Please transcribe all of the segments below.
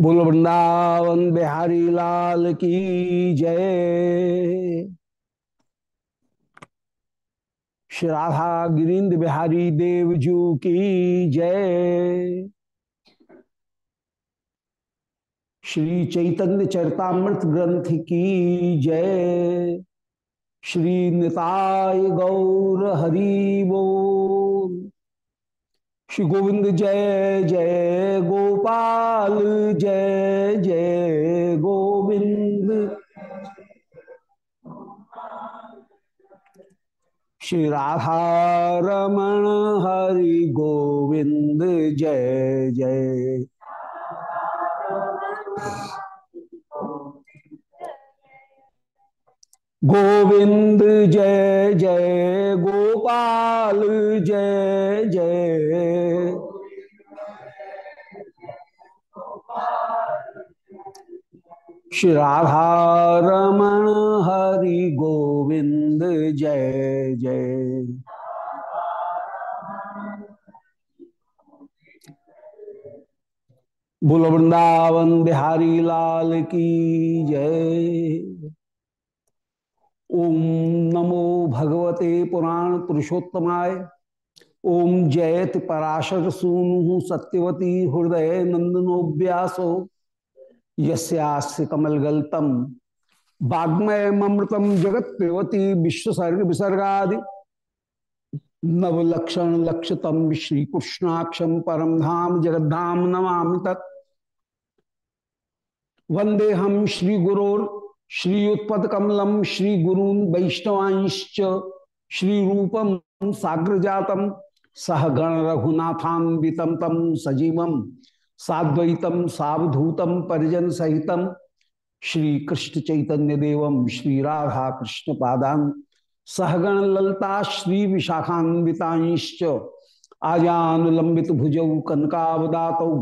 बोल वृंदावन बिहारी लाल की जय। श्री राधा गिरीन्द्र बिहारी देवजू की जय। श्री चैतन्य चरतामृत ग्रंथ की जय। श्री निताय गौर हरि बोल। श्री गोविंद जय जय गोपाल, जय जय गोविंद। श्री राधा रमण हरि गोविंद, जय जय। गोविंद जय जय गोपाल, जय जय। श्री राधा रमण हरि गोविंद जय जय। बोलो वृंदावन बिहारी लाल की जय। ओम नमो भगवते पुराण पुरुषोत्तमाय। ओम जयत पराशर सूनु सत्यवती हृदय नंदनो व्यासो। यस्यास्य कमलगल्तम। वाग्मय ममृतम जगत पेवती विश्वसर्ग विसर्गा नवलक्षण लक्षतम श्री कृष्णाक्षम परम धाम जगद्धाम नमामि तत्। वंदे हम श्री श्रीयुत्पद कमलम श्री गुरून वैष्णवांश्च श्री रूपम साग्र जातम सह गण रघुनाथान्वितम तम सजीवम साद्वैतम सावधूतम परिजन सहितम श्री कृष्ण चैतन्य देवम श्री राधा कृष्ण पादान सहगण ललता श्री विशाखान्विताश्च आजानुलंबित भुजौ कनकावदातौ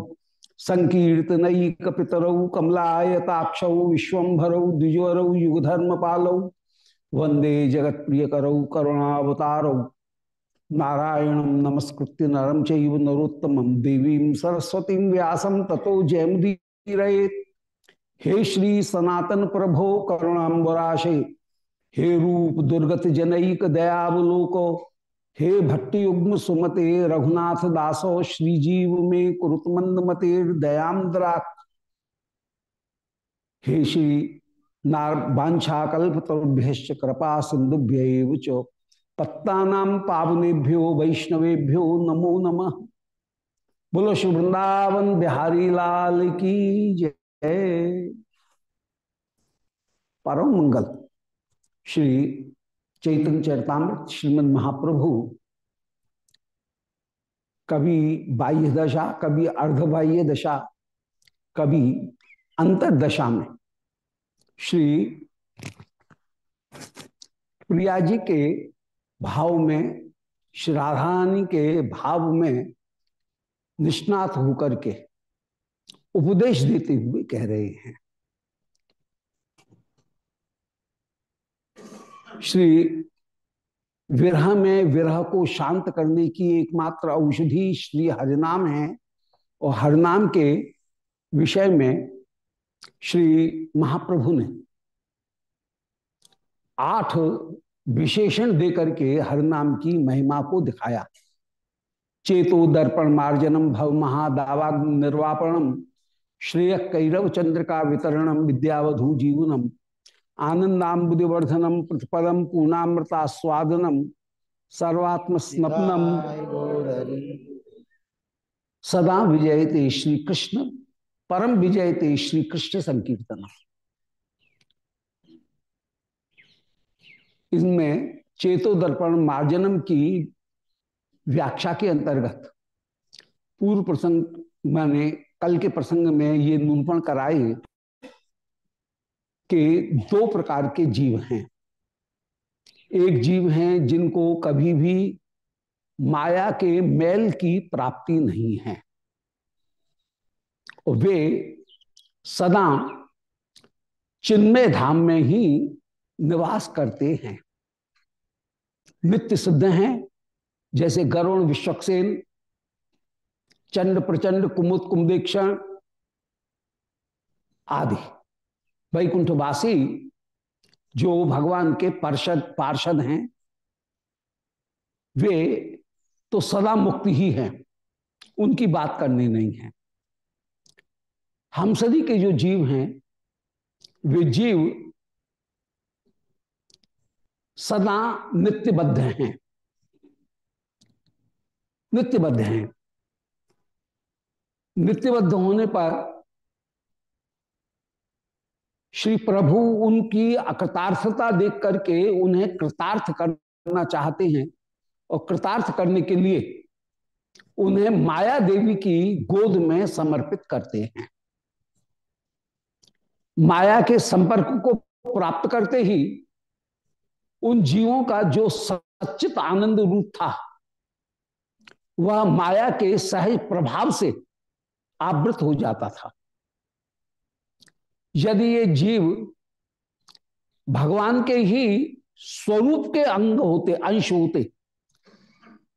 संकीर्तनक पितरौ कमलायताक्ष, विश्वभरौ, द्विजवरौ युगधर्म पालौ वंदे जगत प्रिय करौ करुणावतारौ। नारायण नमस्कृत्य नरम चैव नरोत्तम, देवी सरस्वती व्यास तथो जयमुदीरेत हे श्री सनातन प्रभो करुणाबराशे हे रूप दुर्गत जनईक दयावलोको हे भट्टी युग्म सुमते रघुनाथ दासो, श्रीजीव में कुरुतमंद मते दयाद्रा हे श्री नार बांछा कल्पतरुभ्य कृपा सिंधुभ्य च। पत्ता पावनेभ्यो, वैष्णवेभ्यो, नमो नमः। बोलो श्री वृंदावन बिहारी लाल की जय। परम मंगल श्री चैतन्य चरतामृत श्रीमद महाप्रभु, कभी बाह्य दशा, कभी अर्धबाह्य दशा, कभी अंतरदशा में श्री प्रिया जी के भाव में, श्री राधारानी के भाव में निष्णात होकर के उपदेश देते हुए कह रहे हैं। श्री विरह में विरह को शांत करने की एकमात्र औषधि श्री हरिनाम है। और हरिनाम के विषय में श्री महाप्रभु ने आठ विशेषण देकर के हरिनाम की महिमा को दिखाया। चेतो दर्पण मार्जनम भव महादावा निर्वापणम, श्रेय कैरव चंद्र का वितरणम, विद्यावधु जीवनम। आनंदाबुदिवर्धनम प्रतिपदम पूर्णामृता स्वादनम सर्वात्म स्नपनम सदा विजयते श्री कृष्ण परम विजयते श्री कृष्ण संकीर्तन इसमें चेतो दर्पण मार्जनम की व्याख्या के अंतर्गत पूर्व प्रसंग, मैंने कल के प्रसंग में ये निरूपण कराए कि दो प्रकार के जीव हैं। एक जीव हैं जिनको कभी भी माया के मैल की प्राप्ति नहीं है। वे सदा चिन्मय धाम में ही निवास करते हैं। नित्य सिद्ध हैं, जैसे गरुण विश्वक्सेन चंड प्रचंड कुमुद कुमदेक्षण आदि। वैकुंठवासी, जो भगवान के पार्षद पार्षद हैं, वे तो सदा मुक्ति ही हैं। उनकी बात करनी नहीं है। हम सदी के जो जीव हैं, वे जीव सदा नित्यबद्ध हैं। नित्यबद्ध हैं। नित्यबद्ध होने पर श्री प्रभु उनकी अकृतार्थता देख करके उन्हें कृतार्थ करना चाहते हैं और कृतार्थ करने के लिए उन्हें माया देवी की गोद में समर्पित करते हैं। माया के संपर्क को प्राप्त करते ही उन जीवों का जो सचित आनंद रूप था, वह माया के सहज प्रभाव से आवृत हो जाता था। यदि ये जीव भगवान के ही स्वरूप के अंग होते, अंश होते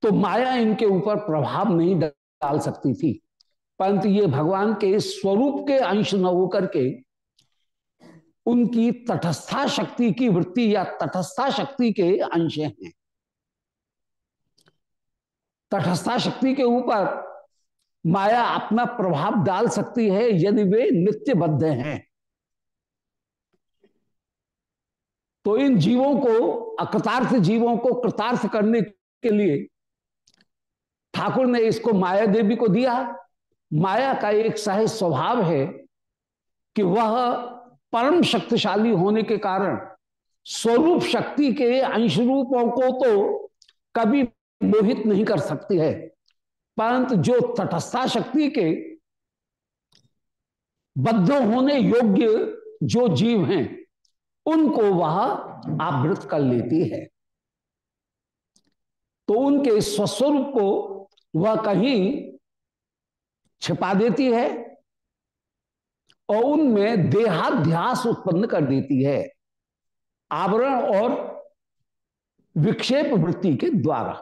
तो माया इनके ऊपर प्रभाव नहीं डाल सकती थी। परंतु ये भगवान के स्वरूप के अंश न होकर के उनकी तटस्था शक्ति की वृत्ति या तटस्था शक्ति के अंश हैं। तटस्था शक्ति के ऊपर माया अपना प्रभाव डाल सकती है यदि वे नित्यबद्ध हैं। तो इन जीवों को, अकृतार्थ जीवों को कृतार्थ करने के लिए ठाकुर ने इसको माया देवी को दिया। माया का एक सहज स्वभाव है कि वह परम शक्तिशाली होने के कारण स्वरूप शक्ति के अंश रूपों को तो कभी मोहित नहीं कर सकती है। परंतु जो तटस्था शक्ति के बद्ध होने योग्य जो जीव हैं उनको वह आवृत कर लेती है। तो उनके स्वस्वरूप को वह कहीं छिपा देती है और उनमें देहाध्यास उत्पन्न कर देती है, आवरण और विक्षेप वृत्ति के द्वारा।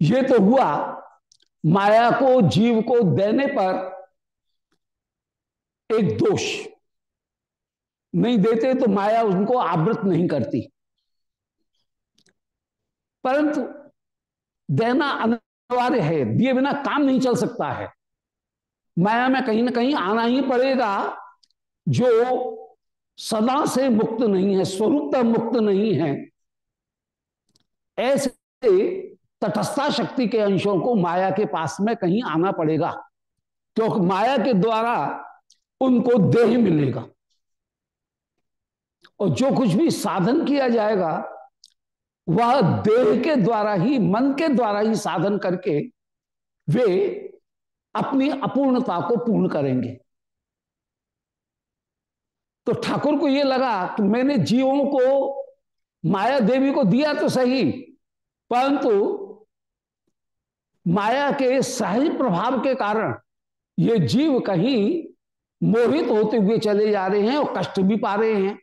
ये तो हुआ माया को, जीव को देने पर एक दोष। नहीं देते तो माया उनको आवृत नहीं करती। परंतु देना अनिवार्य है, दिए बिना काम नहीं चल सकता है। माया में कहीं ना कहीं आना ही पड़ेगा, जो सदा से मुक्त नहीं है, स्वरूपता मुक्त नहीं है। ऐसे तटस्था शक्ति के अंशों को माया के पास में कहीं आना पड़ेगा, क्योंकि माया के द्वारा उनको देह मिलेगा। और जो कुछ भी साधन किया जाएगा, वह देह के द्वारा ही, मन के द्वारा ही साधन करके वे अपनी अपूर्णता को पूर्ण करेंगे। तो ठाकुर को यह लगा कि मैंने जीवों को, माया देवी को दिया तो सही, परंतु माया के सहज प्रभाव के कारण ये जीव कहीं मोहित होते हुए चले जा रहे हैं और कष्ट भी पा रहे हैं।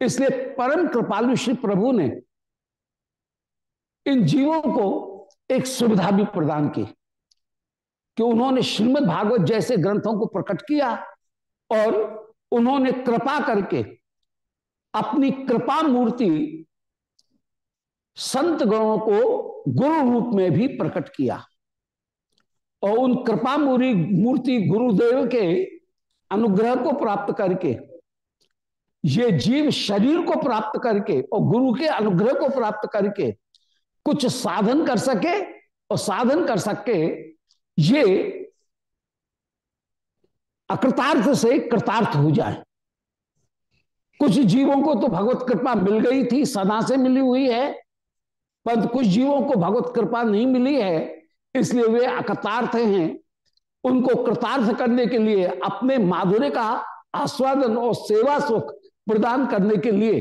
इसलिए परम कृपालु श्री प्रभु ने इन जीवों को एक सुविधा भी प्रदान की कि उन्होंने श्रीमद् भागवत जैसे ग्रंथों को प्रकट किया और उन्होंने कृपा करके अपनी कृपा मूर्ति संत गणों को गुरु रूप में भी प्रकट किया और उन कृपा मूर्ति गुरुदेव के अनुग्रह को प्राप्त करके ये जीव शरीर को प्राप्त करके और गुरु के अनुग्रह को प्राप्त करके कुछ साधन कर सके और साधन कर सके, ये अकृतार्थ से कृतार्थ हो जाए। कुछ जीवों को तो भगवत कृपा मिल गई थी, सदा से मिली हुई है पर कुछ जीवों को भगवत कृपा नहीं मिली है, इसलिए वे अकृतार्थ हैं। उनको कृतार्थ करने के लिए अपने माधुर्य का आस्वादन और सेवा सुख प्रदान करने के लिए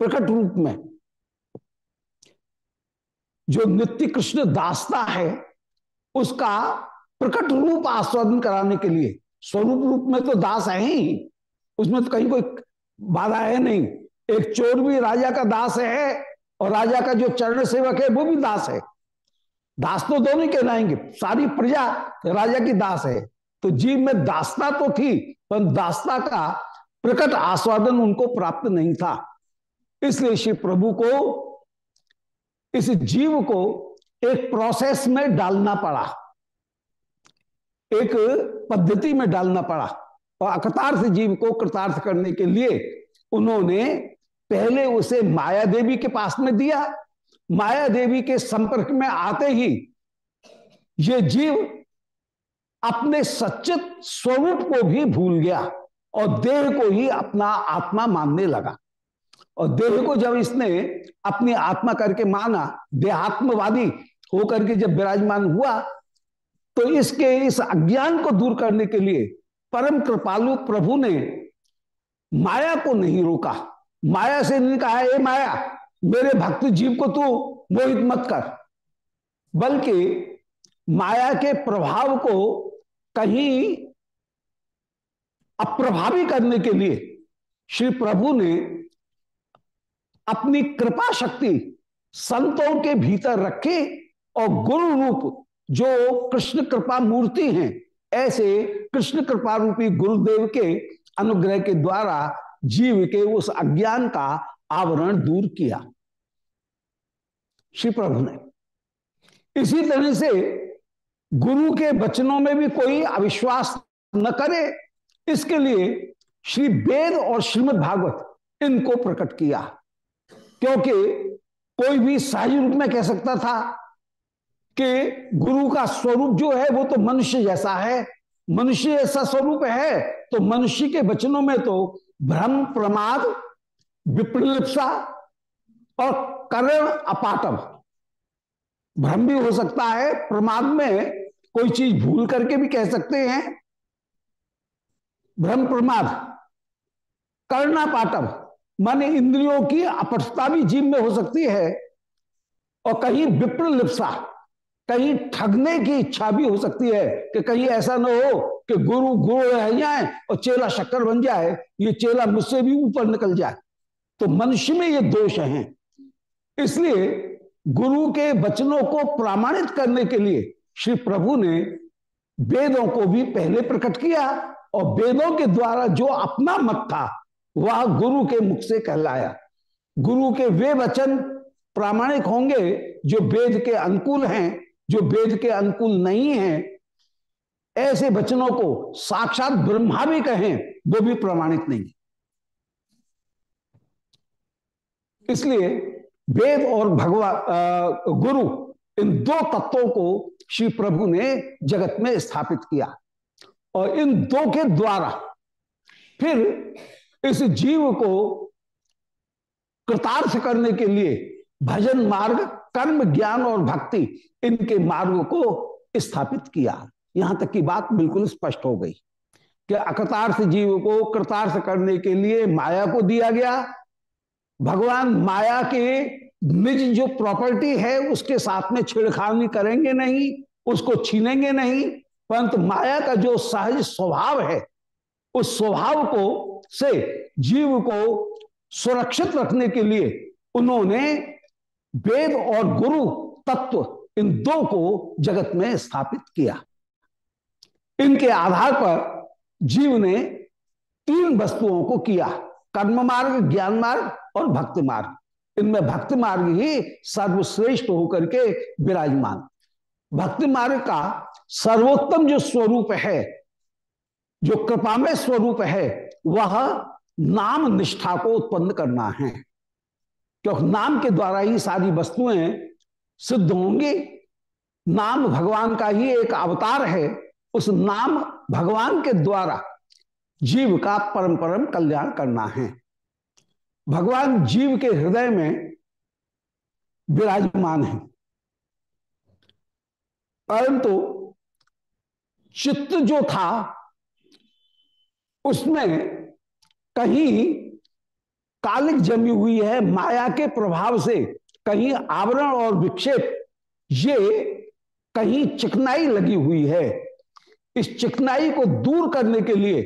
प्रकट रूप में जो नित्य कृष्ण दासता है, उसका प्रकट रूप आस्वादन कराने के लिए, स्वरूप रूप में तो दास है ही, उसमें तो कहीं कोई बाधा है नहीं। एक चोर भी राजा का दास है और राजा का जो चरण सेवक है, वो भी दास है। दास तो दोनों कहलाएँगे, सारी प्रजा राजा की दास है। तो जीव में दास्ता तो थी, पर दास्ता का प्रकट आस्वादन उनको प्राप्त नहीं था। इसलिए श्री प्रभु को, इस जीव को एक प्रोसेस में डालना पड़ा। एक पद्धति में डालना पड़ा। और अकतार्थ जीव को कृतार्थ करने के लिए उन्होंने पहले उसे माया देवी के पास में दिया। माया देवी के संपर्क में आते ही ये जीव अपने सच्चित स्वरूप को भी भूल गया। और देह को ही अपना आत्मा मानने लगा। और देह को जब इसने अपनी आत्मा करके माना, देहात्मवादी होकर के जब विराजमान हुआ तो इसके इस अज्ञान को दूर करने के लिए परम कृपालु प्रभु ने माया को नहीं रोका। माया से नहीं कहा, ए माया, मेरे भक्त जीव को तू मोहित मत कर। बल्कि माया के प्रभाव को कहीं अप्रभावी करने के लिए श्री प्रभु ने अपनी कृपा शक्ति संतों के भीतर रखी और गुरु रूप जो कृष्ण कृपा मूर्ति हैं, ऐसे कृष्ण कृपा रूपी गुरुदेव के अनुग्रह के द्वारा जीव के उस अज्ञान का आवरण दूर किया। श्री प्रभु ने। इसी तरह से गुरु के वचनों में भी कोई अविश्वास न करे इसके लिए श्री वेद और श्रीमद भागवत इनको प्रकट किया। क्योंकि कोई भी सही रूप में कह सकता था कि गुरु का स्वरूप जो है वो तो मनुष्य जैसा है। मनुष्य ऐसा स्वरूप है तो मनुष्य के वचनों में तो भ्रम, प्रमाद विप्रलिप्सा और करण अपाटव भ्रम भी हो सकता है, प्रमाद में कोई चीज़ भूल करके भी कह सकते हैं। भ्रम प्रमाद करना पाटव माने इंद्रियों की अपटता भी जीव में हो सकती है और कहीं विप्रलिप्सा कहीं ठगने की इच्छा भी हो सकती है कि कहीं ऐसा ना हो कि गुरु गुरु रह जाए और चेला शक्कर बन जाए, ये चेला मुझसे भी ऊपर निकल जाए। तो मनुष्य में ये दोष हैं। इसलिए गुरु के वचनों को प्रमाणित करने के लिए श्री प्रभु ने वेदों को भी पहले प्रकट किया और वेदों के द्वारा जो अपना मत था, वह गुरु के मुख से कहलाया। गुरु के वे वचन प्रामाणिक होंगे जो वेद के अनुकूल हैं, जो वेद के अनुकूल नहीं है। ऐसे वचनों को साक्षात ब्रह्मा भी कहें, वो भी प्रमाणित नहीं इसलिए वेद और भगवान गुरु इन दो तत्वों को श्री प्रभु ने जगत में स्थापित किया। और इन दो के द्वारा फिर इस जीव को कृतार्थ करने के लिए भजन मार्ग, कर्म, ज्ञान और भक्ति इनके मार्ग को स्थापित किया। यहाँ तक की बात बिल्कुल स्पष्ट हो गई कि अकृतार्थ जीव को कृतार्थ करने के लिए माया को दिया गया। भगवान माया के निज जो प्रॉपर्टी है, उसके साथ में छेड़खानी करेंगे नहीं, उसको छीनेंगे नहीं परंतु माया का जो सहज स्वभाव है, उस स्वभाव को से जीव को सुरक्षित रखने के लिए उन्होंने वेद और गुरु तत्व इन दो को जगत में स्थापित किया। इनके आधार पर जीव ने तीन वस्तुओं को किया कर्म मार्ग ज्ञान मार्ग और भक्ति मार्ग इनमें भक्ति मार्ग ही सर्वश्रेष्ठ होकर के विराजमान। भक्ति मार्ग का सर्वोत्तम जो स्वरूप है, जो कृपा में स्वरूप है, वह नाम निष्ठा को उत्पन्न करना है। क्योंकि नाम के द्वारा ही सारी वस्तुएँ सिद्ध होंगी। नाम भगवान का ही एक अवतार है। उस नाम भगवान के द्वारा जीव का परम परम कल्याण करना है। भगवान जीव के हृदय में विराजमान है। परंतु चित्त जो था, उसमें कहीं कालिक जमी हुई है, माया के प्रभाव से कहीं आवरण और विक्षेप, ये कहीं चिकनाई लगी हुई है। इस चिकनाई को दूर करने के लिए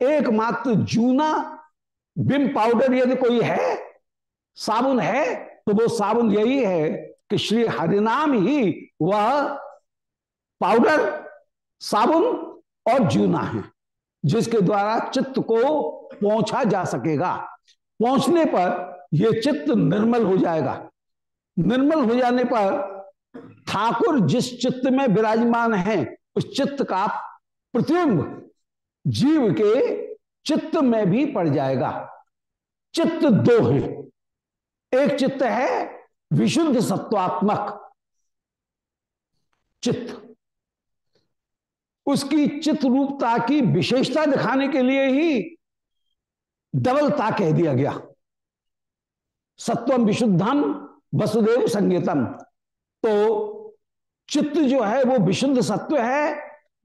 एकमात्र जूना बिम पाउडर यदि कोई है, साबुन है तो वो साबुन यही है कि श्री हरिनाम ही वह पाउडर, साबुन और जूना है, जिसके द्वारा चित्त को पहुँचा जा सकेगा। पहुँचने पर यह चित्त निर्मल हो जाएगा। निर्मल हो जाने पर ठाकुर जिस चित्त में विराजमान है, उस चित्त का प्रतिबिंब जीव के चित्त में भी पड़ जाएगा। चित्त दो है। एक चित्त है विशुद्ध सत्वात्मक चित्त। उसकी चित्त रूपता की विशेषता दिखाने के लिए ही डबलता कह दिया गया। सत्वम विशुद्धम वसुदेव संगीतम। तो चित्त जो है, वो विशुद्ध सत्व है,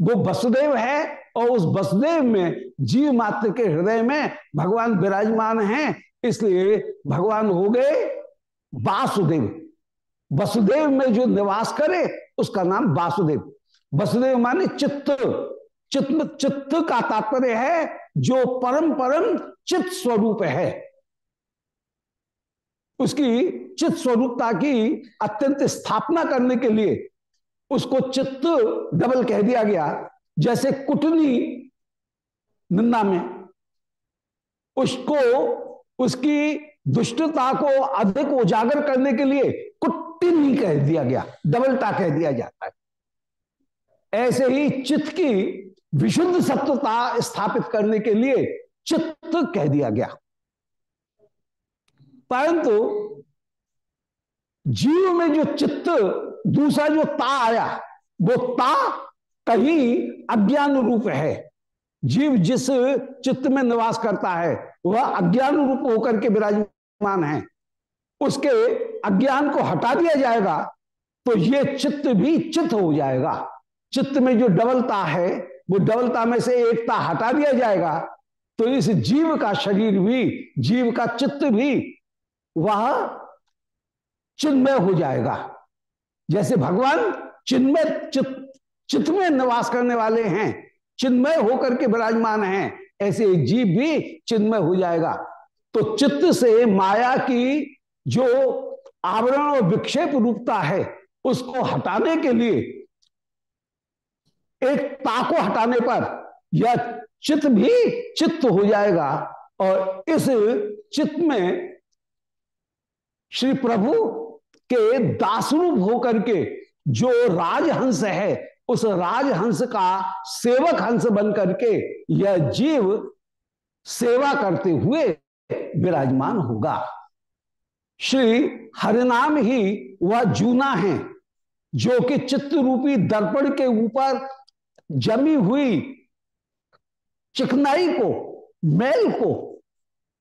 वो वसुदेव है, और उस वसुदेव में, जीव मात्र के हृदय में भगवान विराजमान हैं। इसलिए भगवान हो गए वासुदेव। वसुदेव में जो निवास करे, उसका नाम वासुदेव। वसुदेव माने चित्त। चित्त चित्त का तात्पर्य है, जो परम परम चित्त स्वरूप है। उसकी चित्त स्वरूपता की अत्यंत स्थापना करने के लिए उसको चित्त डबल कह दिया गया। जैसे कुटनी निंदा में, उसको, उसकी दुष्टता को अधिक उजागर करने के लिए कुट्टिनी कह दिया गया, डबलता कह दिया जाता है। ऐसे ही चित्त की विशुद्ध सत्वता स्थापित करने के लिए चित्त कह दिया गया। परंतु जीव में जो चित्त, दूसरा जो ता आया, वो ता कहीं अज्ञान रूप है। जीव जिस चित्त में निवास करता है, वह अज्ञान रूप होकर के विराजमान है। उसके अज्ञान को हटा दिया जाएगा तो ये चित्त भी चित्त हो जाएगा। चित्त में जो डबलता है, वो डबलता में से एकता हटा दिया जाएगा। तो इस जीव का शरीर भी, जीव का चित्त भी, वह चिन्मय हो जाएगा। जैसे भगवान चिन्मय चित्त चित्त में निवास करने वाले हैं, चिन्मय होकर के विराजमान हैं, ऐसे जीव भी चिन्मय हो जाएगा। तो चित्त से माया की जो आवरण और विक्षेप रूपता है, उसको हटाने के लिए एक ताको हटाने पर यह चित्त भी चित्त हो जाएगा। और इस चित्त में श्री प्रभु के दासरूप होकर के जो राजहंस है, उस राजहंस का सेवक हंस बन करके यह जीव सेवा करते हुए विराजमान होगा। श्री हरिनाम ही वह जूना है, जो कि चित्त रूपी दर्पण के ऊपर जमी हुई चिकनाई को, मैल को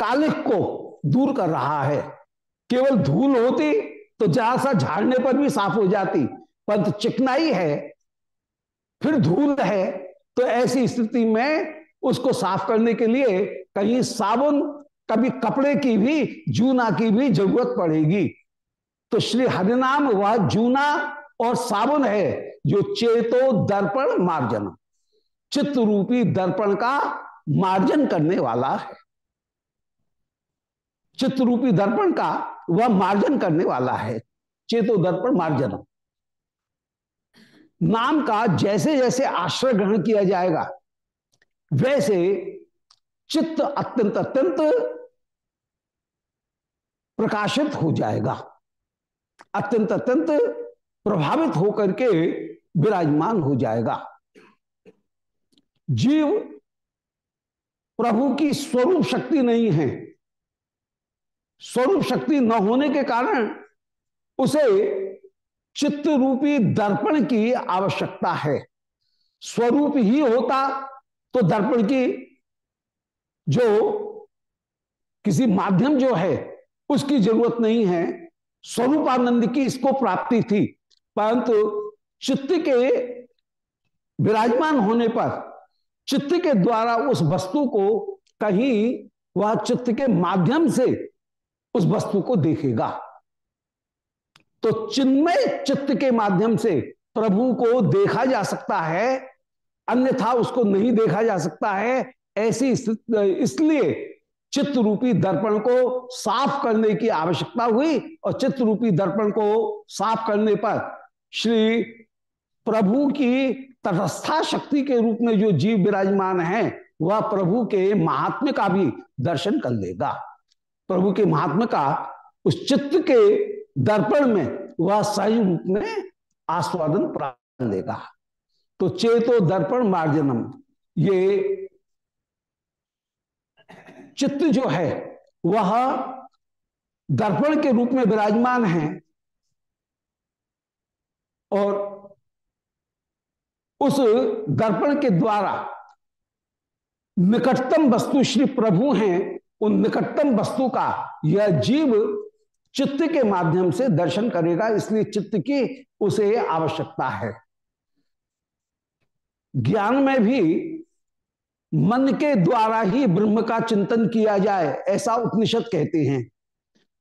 कालिक को दूर कर रहा है। केवल धूल होती तो जहाँ सा झाड़ने पर भी साफ़ हो जाती, परंतु चिकनाई है, फिर धूल है तो ऐसी स्थिति में उसको साफ़ करने के लिए कहीं साबुन, कभी कपड़े की भी, जूना की भी ज़रूरत पड़ेगी। तो श्री हरिनाम, वह जूना और साबुन है जो चेतो दर्पण मार्जन। चित्त रूपी दर्पण का मार्जन करने वाला है। चित्त रूपी दर्पण का वह मार्जन करने वाला है। चेतो दर्पण मार्जन। नाम का जैसे जैसे आश्रय ग्रहण किया जाएगा, वैसे चित्त अत्यंत अत्यंत प्रकाशित हो जाएगा। अत्यंत अत्यंत प्रभावित होकर के विराजमान हो जाएगा। जीव प्रभु की स्वरूप शक्ति नहीं है। स्वरूप शक्ति न होने के कारण उसे चित्त रूपी दर्पण की आवश्यकता है। स्वरूप ही होता तो दर्पण की जो किसी माध्यम जो है, उसकी ज़रूरत नहीं है। स्वरूपानंद की इसको प्राप्ति थी, परंतु चित्त के विराजमान होने पर, चित्त के द्वारा उस वस्तु को कहीं वह चित्त के माध्यम से उस वस्तु को देखेगा। तो चिन्मय चित्त के माध्यम से प्रभु को देखा जा सकता है, अन्यथा उसको नहीं देखा जा सकता है। ऐसी इसलिए चित्त रूपी दर्पण को साफ़ करने की आवश्यकता हुई और चित्त रूपी दर्पण को साफ़ करने पर श्री प्रभु की तटस्था शक्ति के रूप में जो जीव विराजमान है, वह प्रभु के महात्म्य का भी दर्शन कर लेगा। प्रभु के महात्मा का उस चित्त के दर्पण में वह सही रूप में आस्वादन प्राप्त लेगा। तो चेतो दर्पण मार्जनम, ये चित्त जो है, वह दर्पण के रूप में विराजमान है और उस दर्पण के द्वारा निकटतम वस्तु श्री प्रभु हैं, उन निकटतम वस्तु का यह जीव चित्त के माध्यम से दर्शन करेगा, इसलिए चित्त की उसे आवश्यकता है। ज्ञान में भी मन के द्वारा ही ब्रह्म का चिंतन किया जाए, ऐसा उपनिषद कहते हैं।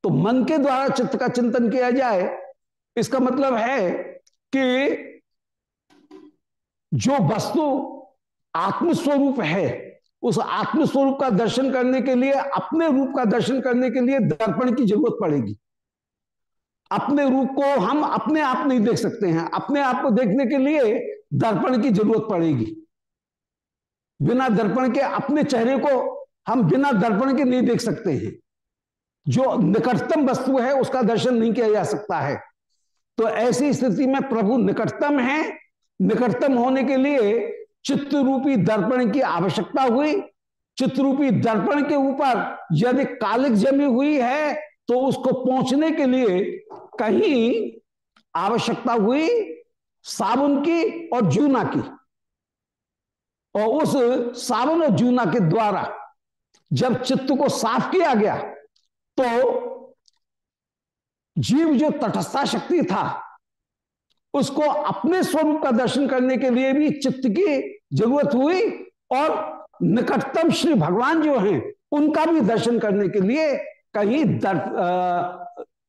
तो मन के द्वारा चित्त का चिंतन किया जाए, इसका मतलब है कि जो वस्तु आत्मस्वरूप है, उस आत्मस्वरूप का दर्शन करने के लिए, अपने रूप का दर्शन करने के लिए दर्पण की ज़रूरत पड़ेगी। अपने रूप को हम अपने आप नहीं देख सकते हैं। अपने आप को देखने के लिए दर्पण की ज़रूरत पड़ेगी। बिना दर्पण के अपने चेहरे को हम बिना दर्पण के नहीं देख सकते हैं। जो निकटतम वस्तु है, उसका दर्शन नहीं किया जा सकता है। तो ऐसी स्थिति में प्रभु निकटतम है निकटतम होने के लिए चित्त रूपी दर्पण की आवश्यकता हुई। चित्रूपी दर्पण के ऊपर यदि कालिक जमी हुई है तो उसको पहुँचने के लिए कहीं आवश्यकता हुई साबुन की और जूना की। और उस साबुन और जूना के द्वारा जब चित्त को साफ़ किया गया तो जीव जो तटस्था शक्ति था उसको अपने स्वरूप का दर्शन करने के लिए भी चित्त की ज़रूरत हुई और निकटतम श्री भगवान जो हैं उनका भी दर्शन करने के लिए कहीं दर,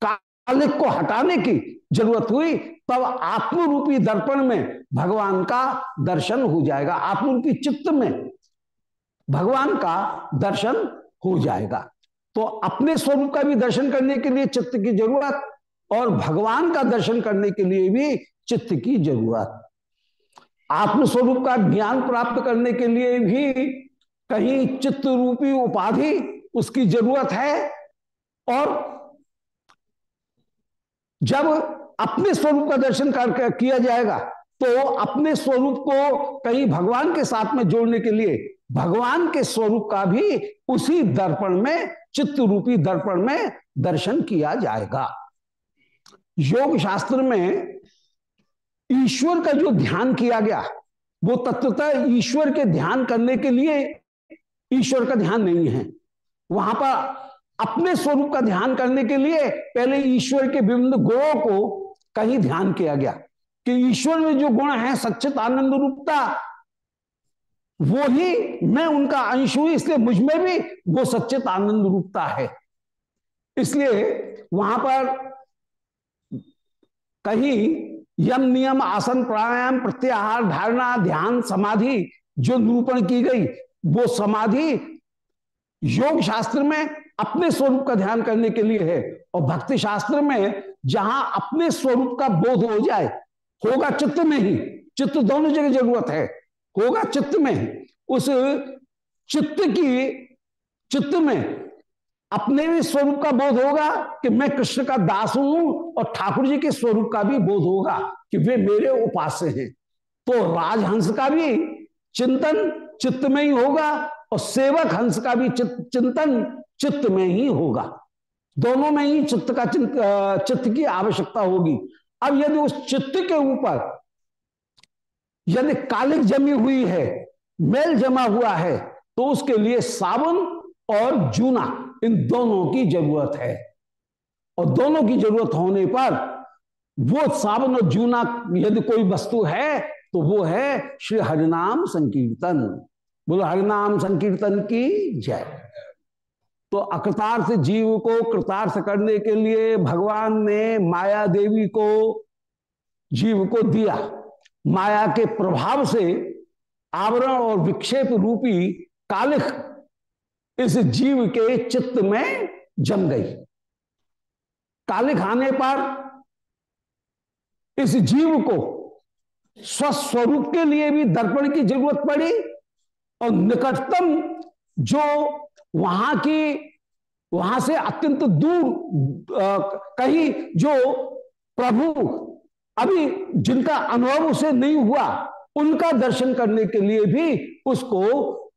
कालिक को हटाने की ज़रूरत हुई तब आत्मरूपी दर्पण में भगवान का दर्शन हो जाएगा आत्मरूपी चित्त में भगवान का दर्शन हो जाएगा। तो अपने स्वरूप का भी दर्शन करने के लिए चित्त की ज़रूरत और भगवान का दर्शन करने के लिए भी चित्त की ज़रूरत। आत्मस्वरूप का ज्ञान प्राप्त करने के लिए भी कहीं चित्त रूपी उपाधि उसकी ज़रूरत है और जब अपने स्वरूप का दर्शन कर किया जाएगा तो अपने स्वरूप को कहीं भगवान के साथ में जोड़ने के लिए भगवान के स्वरूप का भी उसी दर्पण में चित्त रूपी दर्पण में दर्शन किया जाएगा। योग शास्त्र में ईश्वर का जो ध्यान किया गया, वो तत्वतः ईश्वर के ध्यान करने के लिए ईश्वर का ध्यान नहीं है। वहाँ पर अपने स्वरूप का ध्यान करने के लिए पहले ईश्वर के विभिन्न गुणों को कहीं ध्यान किया गया। कि ईश्वर में जो गुण है, सच्चित आनंद रूपता, वो ही मैं उनका अंश हूँ, इसलिए मुझमें भी वो सच्चित आनंद रूपता है। इसलिए वहाँ पर कहीं यम नियम आसन प्राणायाम, प्रत्याहार, धारणा, ध्यान, समाधि, जो निरूपण की गई, वो समाधि योग शास्त्र में अपने स्वरूप का ध्यान करने के लिए है। और भक्ति शास्त्र में जहाँ अपने स्वरूप का बोध हो जाए, होगा चित्त में ही। चित्त दोनों जगह ज़रूरत है। होगा चित्त में। उस चित्त की, चित्त में अपने भी स्वरूप का बोध होगा कि मैं कृष्ण का दास हूँ और ठाकुर जी के स्वरूप का भी बोध होगा कि वे मेरे उपास्य हैं। तो राजहंस का भी चिंतन चित्त में ही होगा और सेवक हंस का भी चिंतन चित्त में ही होगा। दोनों में ही चित्त का चित्त की आवश्यकता होगी। अब यदि उस चित्त के ऊपर यदि कालिक जमी हुई है, मेल जमा हुआ है तो उसके लिए साबुन और जूना इन दोनों की ज़रूरत है। और दोनों की ज़रूरत होने पर वो साबुन और जूना यदि कोई वस्तु है तो वो है श्री हरिनाम संकीर्तन। बोलो, हरिनाम संकीर्तन की जय। तो अकृतार्थ जीव को कृतार्थ करने के लिए भगवान ने माया देवी को जीव को दिया। माया के प्रभाव से आवरण और विक्षेप रूपी कालिक इस जीव के चित्त में जम गई। कालिक आने पर इस जीव को स्वस्वरूप के लिए भी दर्पण की ज़रूरत पड़ी और निकटतम जो वहाँ की, वहाँ से अत्यंत दूर कहीं जो प्रभु अभी जिनका अनुभव उसे नहीं हुआ, उनका दर्शन करने के लिए भी उसको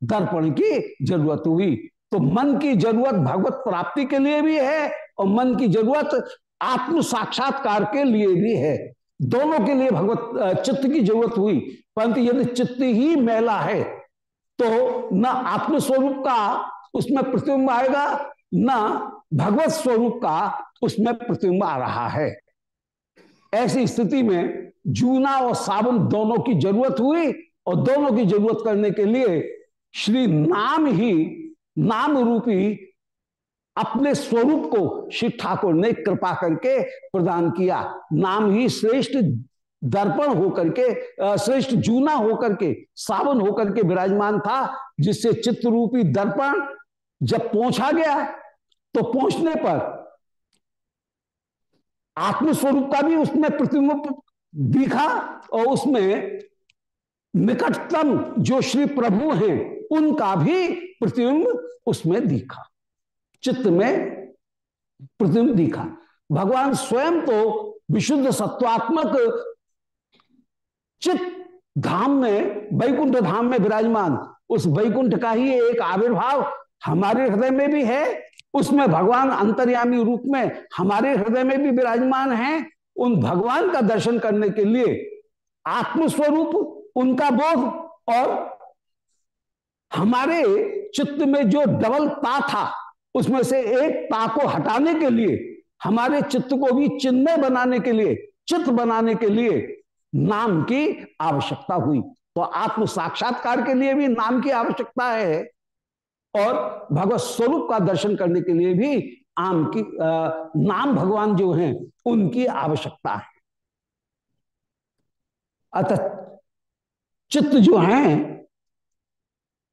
दर्पण की ज़रूरत हुई। तो मन की ज़रूरत भगवत प्राप्ति के लिए भी है और मन की ज़रूरत आत्म साक्षात्कार के लिए भी है। दोनों के लिए भगवत चित्त की ज़रूरत हुई। परंतु यदि चित्त ही मेला है तो न आत्म स्वरूप का उसमें प्रतिबिंब आएगा, न भगवत स्वरूप का उसमें प्रतिबिंब आ रहा है। ऐसी स्थिति में जूना और साबुन दोनों की ज़रूरत हुई और दोनों की ज़रूरत करने के लिए श्री नाम ही नाम रूपी अपने स्वरूप को श्री ठाकुर ने कृपा करके प्रदान किया। नाम ही श्रेष्ठ दर्पण होकर के श्रेष्ठ जूना होकर के, सावन होकर के विराजमान था, जिससे चित्र रूपी दर्पण जब पहुँचा गया तो पहुँचने पर आत्मस्वरूप का भी उसमें प्रतिबिंब दिखा और उसमें निकटतम जो श्री प्रभु हैं, उनका भी प्रतिबिंब उसमें दिखा। चित्त में प्रतिबिंब दिखा। भगवान स्वयं तो विशुद्ध सत्वात्मक चित्त धाम में, वैकुंठ धाम में विराजमान, उस वैकुंठ का ही एक आविर्भाव हमारे हृदय में भी है, उसमें भगवान अंतर्यामी रूप में हमारे हृदय में भी विराजमान है, उन भगवान का दर्शन करने के लिए आत्मस्वरूप उनका बोध और हमारे चित्त में जो डबल ता था उसमें से एक ता को हटाने के लिए हमारे चित्त को भी चिन्ह बनाने के लिए चित्त बनाने के लिए नाम की आवश्यकता हुई। तो आत्म साक्षात्कार के लिए भी नाम की आवश्यकता है और भगवत स्वरूप का दर्शन करने के लिए भी आम की आ, नाम भगवान जो हैं उनकी आवश्यकता है। अतः चित्त जो है,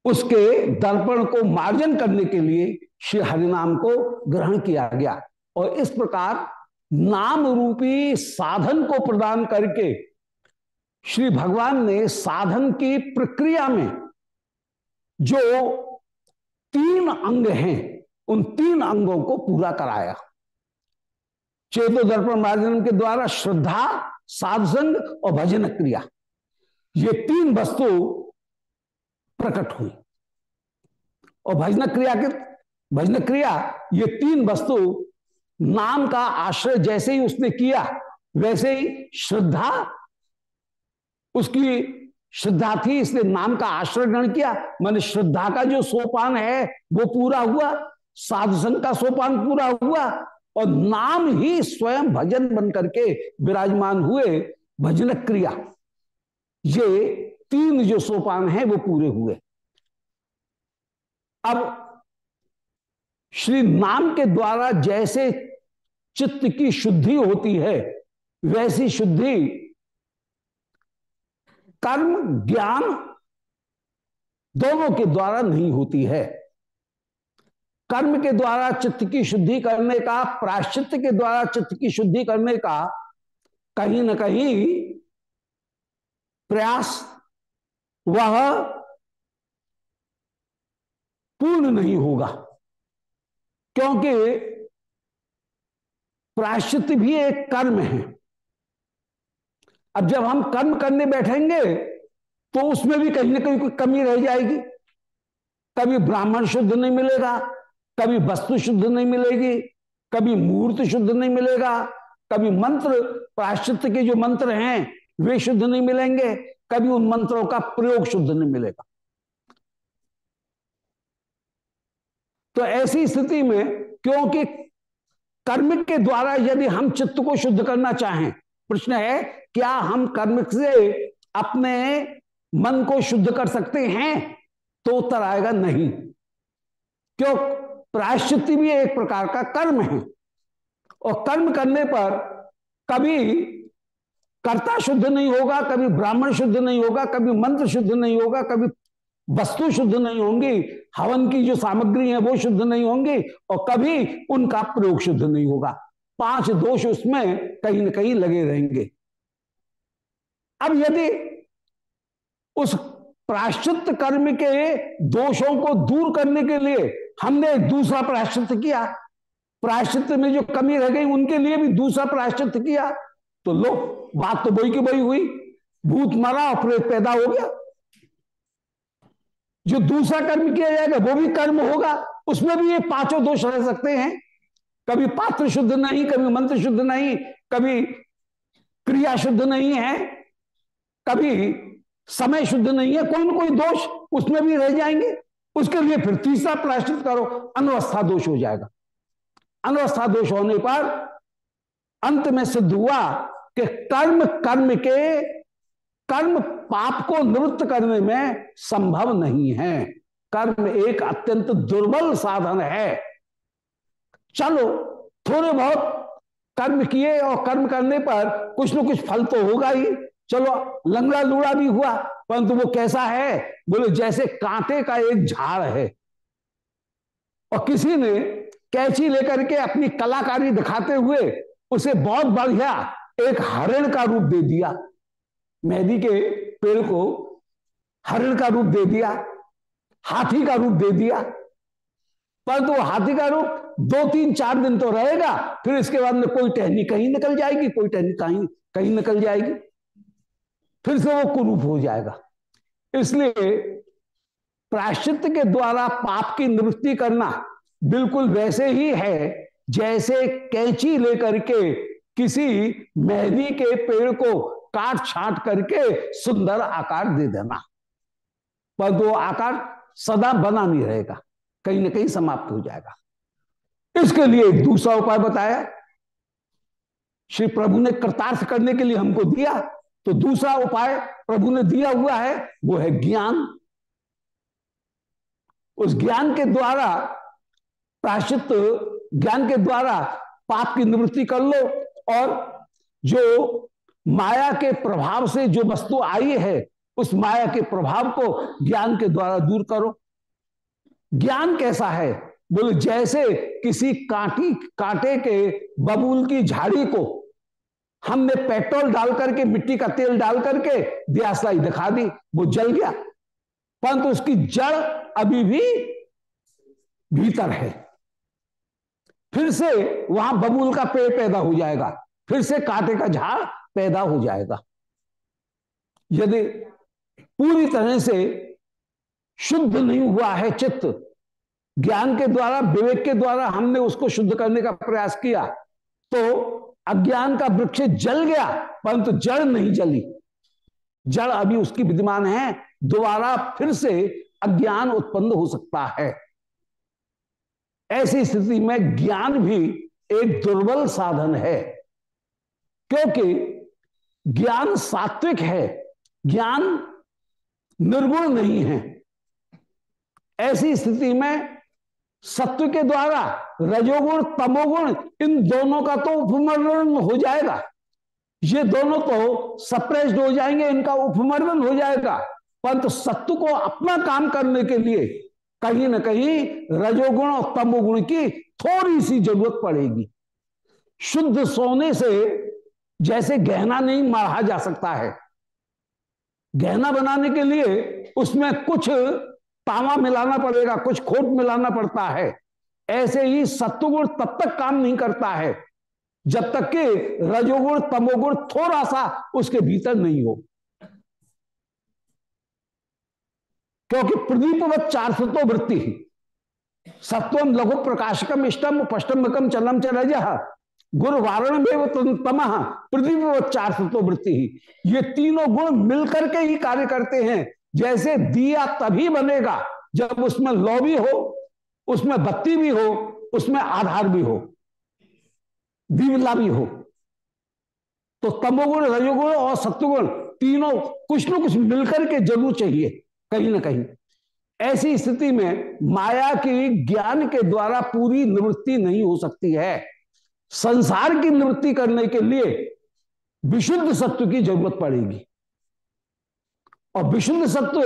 उसके दर्पण को मार्जन करने के लिए श्री हरिनाम को ग्रहण किया गया। और इस प्रकार नाम रूपी साधन को प्रदान करके श्री भगवान ने साधन की प्रक्रिया में जो तीन अंग हैं, उन तीन अंगों को पूरा कराया। चेतो दर्पण मार्जन के द्वारा श्रद्धा, साधसंग और भजन क्रिया। ये तीन वस्तु प्रकट हुई। और भजन क्रिया के, भजन क्रिया, ये तीन वस्तु नाम का आश्रय जैसे ही उसने किया, वैसे ही श्रद्धा, उसकी श्रद्धा थी, इसने नाम का आश्रय ग्रहण किया। मैंने श्रद्धा का जो सोपान है, वो पूरा हुआ, साधु का सोपान पूरा हुआ, और नाम ही स्वयं भजन बन करके विराजमान हुए भजन क्रिया। ये तीन जो सोपान है वो पूरे हुए। अब श्री नाम के द्वारा जैसे चित्त की शुद्धि होती है, वैसी शुद्धि कर्म, ज्ञान दोनों के द्वारा नहीं होती है। कर्म के द्वारा चित्त की शुद्धि करने का प्राश्चित के द्वारा चित्त की शुद्धि करने का कहीं ना कहीं प्रयास वह पूर्ण नहीं होगा। क्योंकि प्राश्चित भी एक कर्म है। अब जब हम कर्म करने बैठेंगे तो उसमें भी कहीं ना कहीं कोई कमी रह जाएगी। कभी ब्राह्मण शुद्ध नहीं मिलेगा, कभी वस्तु शुद्ध नहीं मिलेगी, कभी मूर्त शुद्ध नहीं मिलेगा, कभी मंत्र प्राश्चित के जो मंत्र हैं वे शुद्ध नहीं मिलेंगे, कभी उन मंत्रों का प्रयोग शुद्ध नहीं मिलेगा। तो ऐसी स्थिति में क्योंकि कर्मिक के द्वारा यदि हम चित्त को शुद्ध करना चाहें, प्रश्न है, क्या हम कर्मिक से अपने मन को शुद्ध कर सकते हैं? तो उत्तर आएगा नहीं। क्यों? प्रायश्चित भी एक प्रकार का कर्म है। और कर्म करने पर कभी कर्ता शुद्ध नहीं होगा, कभी ब्राह्मण शुद्ध नहीं होगा, कभी मंत्र शुद्ध नहीं होगा, कभी वस्तु शुद्ध नहीं होंगी, हवन की जो सामग्री है वो शुद्ध नहीं होंगी, और कभी उनका प्रयोग शुद्ध नहीं होगा। पाँच दोष उसमें कहीं ना कहीं लगे रहेंगे। अब यदि उस प्राश्चित कर्म के दोषों को दूर करने के लिए हमने दूसरा प्राश्चित किया प्राश्चित में जो कमी रह गई उनके लिए भी दूसरा प्राश्चित किया तो लो, बात तो वही की वही हुई। भूत मरा और प्रेत पैदा हो गया। जो दूसरा कर्म किया जाएगा, वो भी कर्म होगा। उसमें भी ये पाँचों दोष रह सकते हैं। कभी पात्र शुद्ध नहीं, कभी मंत्र शुद्ध नहीं, कभी क्रिया शुद्ध नहीं है, कभी समय शुद्ध नहीं है कोई ना कोई दोष उसमें भी रह जाएँगे। उसके लिए फिर तीसरा प्रायश्चित करो, अनवस्था दोष हो जाएगा। अनवस्था दोष होने पर अंत में सिद्ध हुआ कि कर्म कर्म के, कर्म पाप को निवृत्त करने में संभव नहीं है। कर्म एक अत्यंत दुर्बल साधन है। चलो, थोड़े बहुत कर्म किए और कर्म करने पर कुछ न कुछ फल तो होगा ही। चलो, लंगड़ा लूड़ा भी हुआ, परंतु वो कैसा है? बोले, जैसे कांटे का एक झाड़ है। और किसी ने कैची लेकर के अपनी कलाकारी दिखाते हुए उसे बहुत बढ़िया एक हरिण का रूप दे दिया। मेहंदी के पेड़ को हरण का रूप दे दिया, हाथी का रूप दे दिया। परंतु तो हाथी का रूप दो, तीन, चार दिन तो रहेगा, फिर इसके बाद में कोई टहनी कहीं निकल जाएगी, कोई टहनी कहीं कहीं निकल जाएगी। फिर से वो कुरूप हो जाएगा। इसलिए प्राश्चित के द्वारा पाप की निवृत्ति करना बिल्कुल वैसे ही है, जैसे कैंची लेकर के किसी मेहंदी के पेड़ को काट छाट करके सुंदर आकार दे देना। पर वो आकार सदा बना नहीं रहेगा, कहीं ना कहीं समाप्त हो जाएगा। इसके लिए दूसरा उपाय बताया, श्री प्रभु ने कृतार्थ करने के लिए हमको दिया तो दूसरा उपाय प्रभु ने दिया हुआ है, वो है ज्ञान। उस ज्ञान के द्वारा प्राश्चित ज्ञान के द्वारा पाप की निवृत्ति कर लो और जो माया के प्रभाव से जो वस्तु आई है, उस माया के प्रभाव को ज्ञान के द्वारा दूर करो। ज्ञान कैसा है? बोले, जैसे किसी कांटी, कांटे के बबूल की झाड़ी को हमने पेट्रोल डाल करके, मिट्टी का तेल डाल करके दियासलाई दिखा दी, वो जल गया। परंतु उसकी जड़ अभी भी भीतर है। फिर से वहाँ बबूल का पेड़ पैदा हो जाएगा, फिर से कांटे का झाड़ पैदा हो जाएगा। यदि पूरी तरह से शुद्ध नहीं हुआ है चित्त, ज्ञान के द्वारा, विवेक के द्वारा हमने उसको शुद्ध करने का प्रयास किया तो अज्ञान का वृक्ष जल गया, परंतु जड़ नहीं जली। जड़ अभी उसकी विद्यमान है, दोबारा फिर से अज्ञान उत्पन्न हो सकता है। ऐसी स्थिति में ज्ञान भी एक दुर्बल साधन है। क्योंकि ज्ञान सात्विक है, ज्ञान निर्गुण नहीं है। ऐसी स्थिति में सत्व के द्वारा रजोगुण, तमोगुण, इन दोनों का तो उपमर्दन हो जाएगा। ये दोनों तो सप्रेस्ड हो जाएँगे, इनका उपमर्दन हो जाएगा। परंतु सत्व को अपना काम करने के लिए कहीं ना कहीं रजोगुण और तमोगुण की थोड़ी सी ज़रूरत पड़ेगी। शुद्ध सोने से जैसे गहना नहीं मारा जा सकता है, गहना बनाने के लिए उसमें कुछ तावा मिलाना पड़ेगा, कुछ खोट मिलाना पड़ता है। ऐसे ही सत्वगुण तब तक काम नहीं करता है, जब तक कि रजोगुण, तमोगुण थोड़ा सा उसके भीतर नहीं हो। क्योंकि प्रदीपवत चार सत्व वृत्ति। ही सत्वम लघु प्रकाशकम इष्टम पष्टम चलम चल गुरु वारण में प्रदीप व चार सत्व वृत्ति। ही ये तीनों गुण मिलकर के ही कार्य करते हैं। जैसे दिया तभी बनेगा जब उसमें लौ भी हो, उसमें बत्ती भी हो, उसमें आधार भी हो दीवला भी हो। तो तमोगुण, रजोगुण और सत्वगुण तीनों कुछ न कुछ मिलकर के ज़रूर चाहिए। कहीं ना कहीं। ऐसी स्थिति में माया की ज्ञान के द्वारा पूरी निवृत्ति नहीं हो सकती है। संसार की निवृत्ति करने के लिए विशुद्ध सत्व की ज़रूरत पड़ेगी। और विशुद्ध सत्व,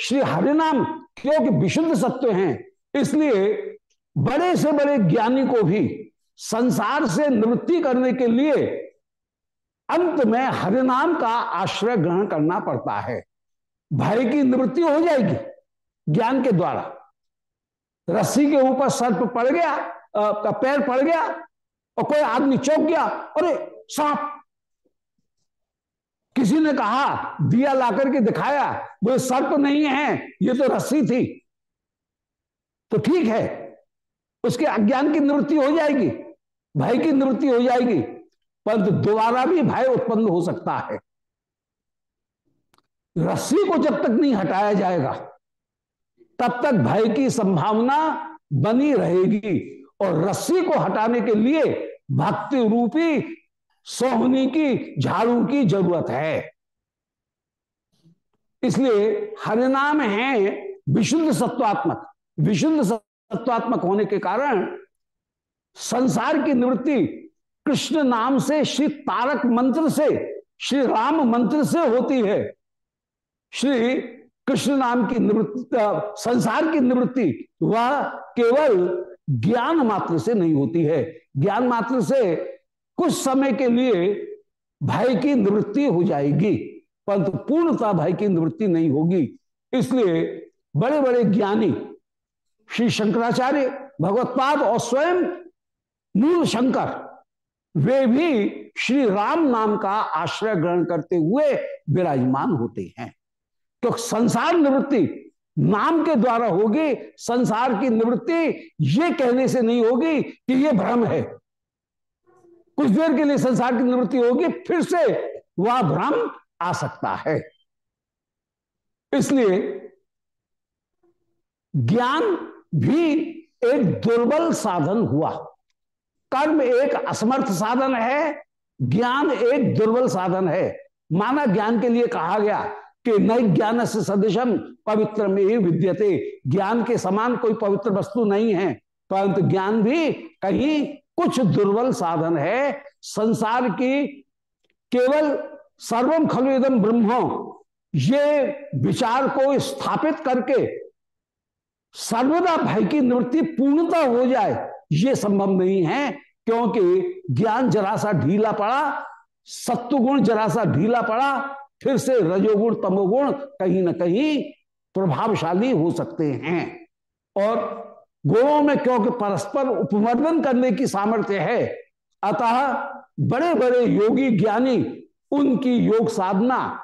श्री हरिनाम क्योंकि विशुद्ध सत्व हैं, इसलिए बड़े से बड़े ज्ञानी को भी संसार से निवृत्ति करने के लिए अंत में हरिनाम का आश्रय ग्रहण करना पड़ता है। भय की निवृत्ति हो जाएगी ज्ञान के द्वारा। रस्सी के ऊपर सर्प पड़ गया आ, पैर पड़ गया और कोई आदमी चौक गया अरे सांप। किसी ने कहा दिया लाकर के दिखाया वो सर्प नहीं है ये तो रस्सी थी। तो ठीक है उसके अज्ञान की निवृत्ति हो जाएगी भय की निवृत्ति हो जाएगी परंतु दोबारा भी भय उत्पन्न हो सकता है। रस्सी को जब तक नहीं हटाया जाएगा, तब तक भय की संभावना बनी रहेगी। और रस्सी को हटाने के लिए भक्ति रूपी सोहनी की, झाड़ू की ज़रूरत है। इसलिए हरिनाम है विशुद्ध सत्वात्मक। विशुद्ध सत्वात्मक होने के कारण संसार की निवृत्ति कृष्ण नाम से श्री तारक मंत्र से, श्री राम मंत्र से होती है। श्री कृष्ण नाम की निवृत्ति संसार की निवृत्ति वह केवल ज्ञान मात्र से नहीं होती है। ज्ञान मात्र से कुछ समय के लिए भय की निवृत्ति हो जाएगी, परंतु पूर्णता भय की निवृत्ति नहीं होगी। इसलिए बड़े बड़े ज्ञानी श्री शंकराचार्य भगवत्पाद और स्वयं मूल शंकर, वे भी श्री राम नाम का आश्रय ग्रहण करते हुए विराजमान होते हैं। तो संसार निवृत्ति नाम के द्वारा होगी, संसार की निवृत्ति ये कहने से नहीं होगी कि ये भ्रम है। कुछ देर के लिए संसार की निवृत्ति होगी, फिर से वह भ्रम आ सकता है। इसलिए ज्ञान भी एक दुर्बल साधन हुआ। कर्म एक असमर्थ साधन है, ज्ञान एक दुर्बल साधन है। माना ज्ञान के लिए कहा गया कि नई ज्ञान से सदृशम पवित्र में ही विद्यते। ज्ञान के समान कोई पवित्र वस्तु नहीं है, परंतु ज्ञान भी कहीं कुछ दुर्बल साधन है। संसार की केवल सर्वम खलुदम ब्रह्म, ये विचार को स्थापित करके सर्वदा भय की निवृत्ति पूर्णता हो जाए, ये संभव नहीं है, क्योंकि ज्ञान जरा सा ढीला पड़ा, सत्वगुण जरा सा ढीला पड़ा फिर से रजोगुण, तमोगुण कहीं ना कहीं प्रभावशाली हो सकते हैं। और गुणों में क्योंकि परस्पर उपवर्धन करने की सामर्थ्य है, अतः बड़े बड़े योगी ज्ञानी उनकी योग साधना,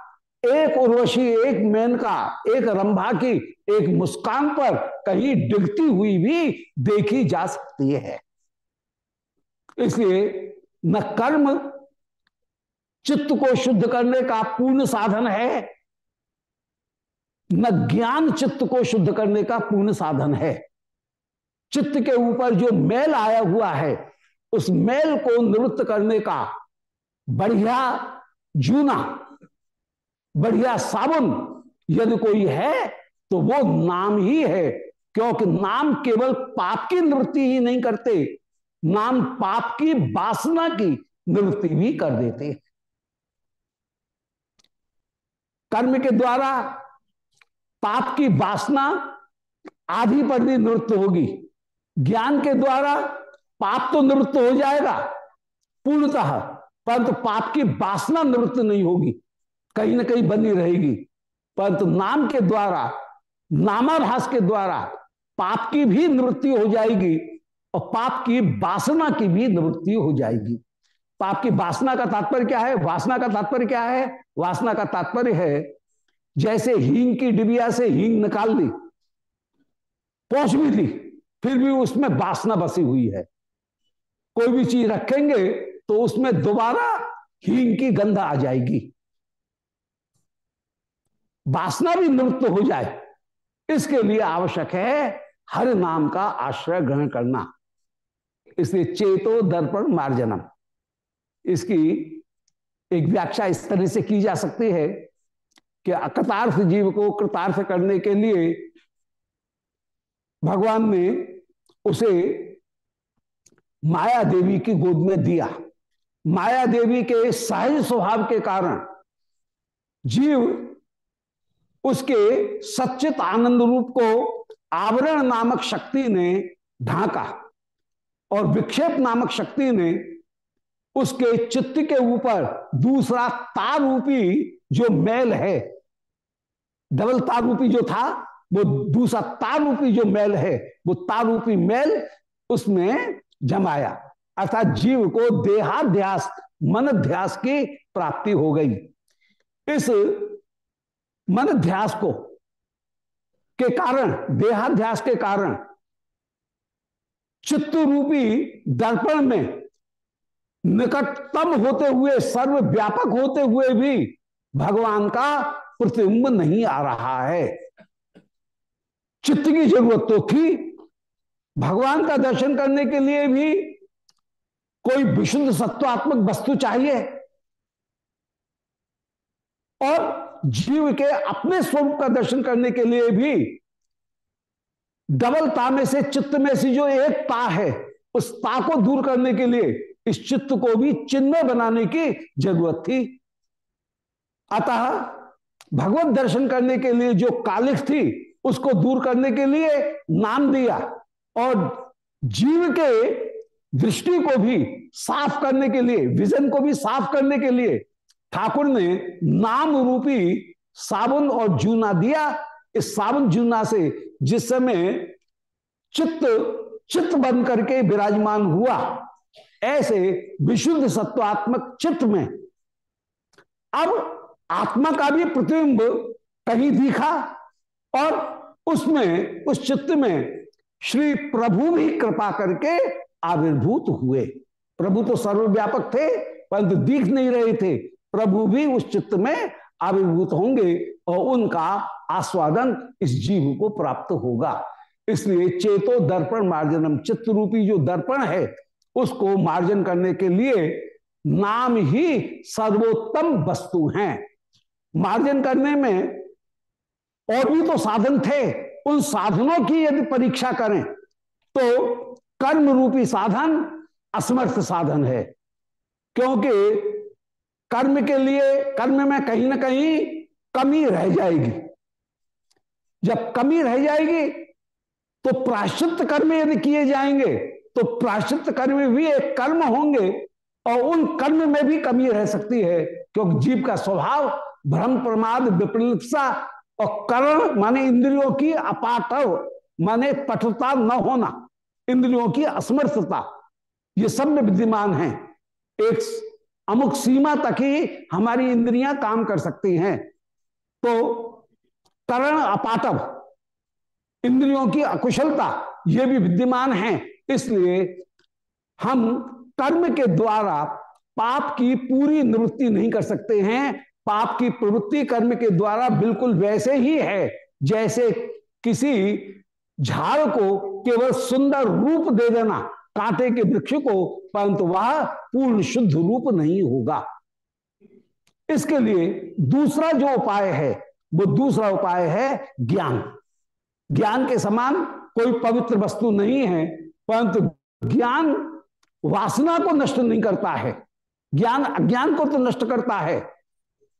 एक उर्वशी, एक मेनका, एक रंभा की एक मुस्कान पर कहीं डिगती हुई भी देखी जा सकती है। इसलिए न कर्म चित्त को शुद्ध करने का पूर्ण साधन है। न ज्ञान चित्त को शुद्ध करने का पूर्ण साधन है। चित्त के ऊपर जो मैल आया हुआ है, उस मैल को निवृत्त करने का बढ़िया जूना, बढ़िया साबुन यदि कोई है तो वो नाम ही है, क्योंकि नाम केवल पाप की निवृत्ति ही नहीं करते, नाम पाप की वासना की निवृत्ति भी कर देते कर्म के द्वारा पाप की वासना आधी भी निवृत्त होगी। ज्ञान के द्वारा पाप तो निवृत्त हो जाएगा, पूर्णतः, परंतु पाप की वासना निवृत्त नहीं होगी, कहीं ना कहीं बनी रहेगी। परंतु नाम के द्वारा, नामाभास के द्वारा पाप की भी निवृत्ति हो जाएगी और पाप की वासना की भी निवृत्ति हो जाएगी। पाप की वासना का तात्पर्य क्या है? वासना का तात्पर्य क्या है? वासना का तात्पर्य है, जैसे हींग की डिबिया से हींग निकाल ली पहुँच भी ली फिर भी उसमें वासना बसी हुई है। कोई भी चीज़ रखेंगे तो उसमें दोबारा हींग की गंध आ जाएगी। वासना भी निवृत्त हो जाए, इसके लिए आवश्यक है हर नाम का आश्रय ग्रहण करना। इसलिए चेतो दर्पण मार्जनम। इसकी एक व्याख्या इस तरह से की जा सकती है कि अकृतार्थ जीव को कृतार्थ करने के लिए भगवान ने उसे माया देवी की गोद में दिया। माया देवी के सहज स्वभाव के कारण जीव उसके सच्चित आनंद रूप को आवरण नामक शक्ति ने ढांका और विक्षेप नामक शक्ति ने उसके चित्त के ऊपर दूसरा तार रूपी जो मैल है, डबल तार रूपी जो था, वो दूसरा तार रूपी जो मैल है, वो तार रूपी मैल उसमें जमाया। अर्थात जीव को देहाध्यास मन ध्यास की प्राप्ति हो गई। इस मन ध्यास को के कारण, देहाध्यास के कारण चित्त रूपी दर्पण में निकटतम होते हुए सर्व व्यापक होते हुए भी भगवान का प्रतिबिंब नहीं आ रहा है। चित्त की ज़रूरत तो थी। भगवान का दर्शन करने के लिए भी कोई विशुद्ध सत्वात्मक वस्तु चाहिए। और जीव के अपने स्वरूप का दर्शन करने के लिए भी डबल ता में से चित्त में से जो एक ता है, उस ता को दूर करने के लिए इस चित्त को भी चिन्ह बनाने की ज़रूरत थी। अतः भगवत दर्शन करने के लिए जो कालिक थी, उसको दूर करने के लिए नाम दिया और जीव के दृष्टि को भी साफ़ करने के लिए, विजन को भी साफ़ करने के लिए ठाकुर ने नाम रूपी साबुन और जूना दिया। इस साबुन जूना से जिस समय चित्त चित्त बन करके विराजमान हुआ ऐसे विशुद्ध सत्वात्मक चित्त में। अब आत्मा का भी प्रतिबिंब कहीं दिखा और उसमें, उस चित्त में श्री प्रभु भी कृपा करके आविर्भूत हुए। प्रभु तो सर्वव्यापक थे, परंतु दिख नहीं रहे थे। प्रभु भी उस चित्त में आविर्भूत होंगे और उनका आस्वादन इस जीव को प्राप्त होगा। इसलिए चेतो दर्पण मार्जनम चित्त रूपी जो दर्पण है उसको मार्जन करने के लिए नाम ही सर्वोत्तम वस्तु हैं। मार्जन करने में और भी तो साधन थे। उन साधनों की यदि परीक्षा करें तो कर्म रूपी साधन असमर्थ साधन है। क्योंकि कर्म के लिए, कर्म में कहीं ना कहीं कमी रह जाएगी। जब कमी रह जाएगी तो प्राश्चित कर्म यदि किए जाएँगे तो प्राश्चित कर्म भी एक कर्म होंगे और उन कर्म में भी कमी रह सकती है, क्योंकि जीव का स्वभाव भ्रम, प्रमाद विपरीतसा और कर्ण माने इंद्रियों की अपाटव माने पठता न होना, इंद्रियों की असमर्थता, ये सब में विद्यमान है। एक अमुक सीमा तक ही हमारी इंद्रियाँ काम कर सकती हैं। तो करण अपाटव इंद्रियों की अकुशलता, ये भी विद्यमान है। इसलिए हम कर्म के द्वारा पाप की पूरी निवृत्ति नहीं कर सकते हैं। पाप की प्रवृत्ति कर्म के द्वारा बिल्कुल वैसे ही है, जैसे किसी झाड़ को केवल सुंदर रूप दे देना, कांटे के वृक्ष को, परंतु वह पूर्ण शुद्ध रूप नहीं होगा। इसके लिए दूसरा जो उपाय है, वो दूसरा उपाय है ज्ञान। ज्ञान के समान कोई पवित्र वस्तु नहीं है परंतु ज्ञान वासना को नष्ट नहीं करता है। ज्ञान, अज्ञान को तो नष्ट करता है,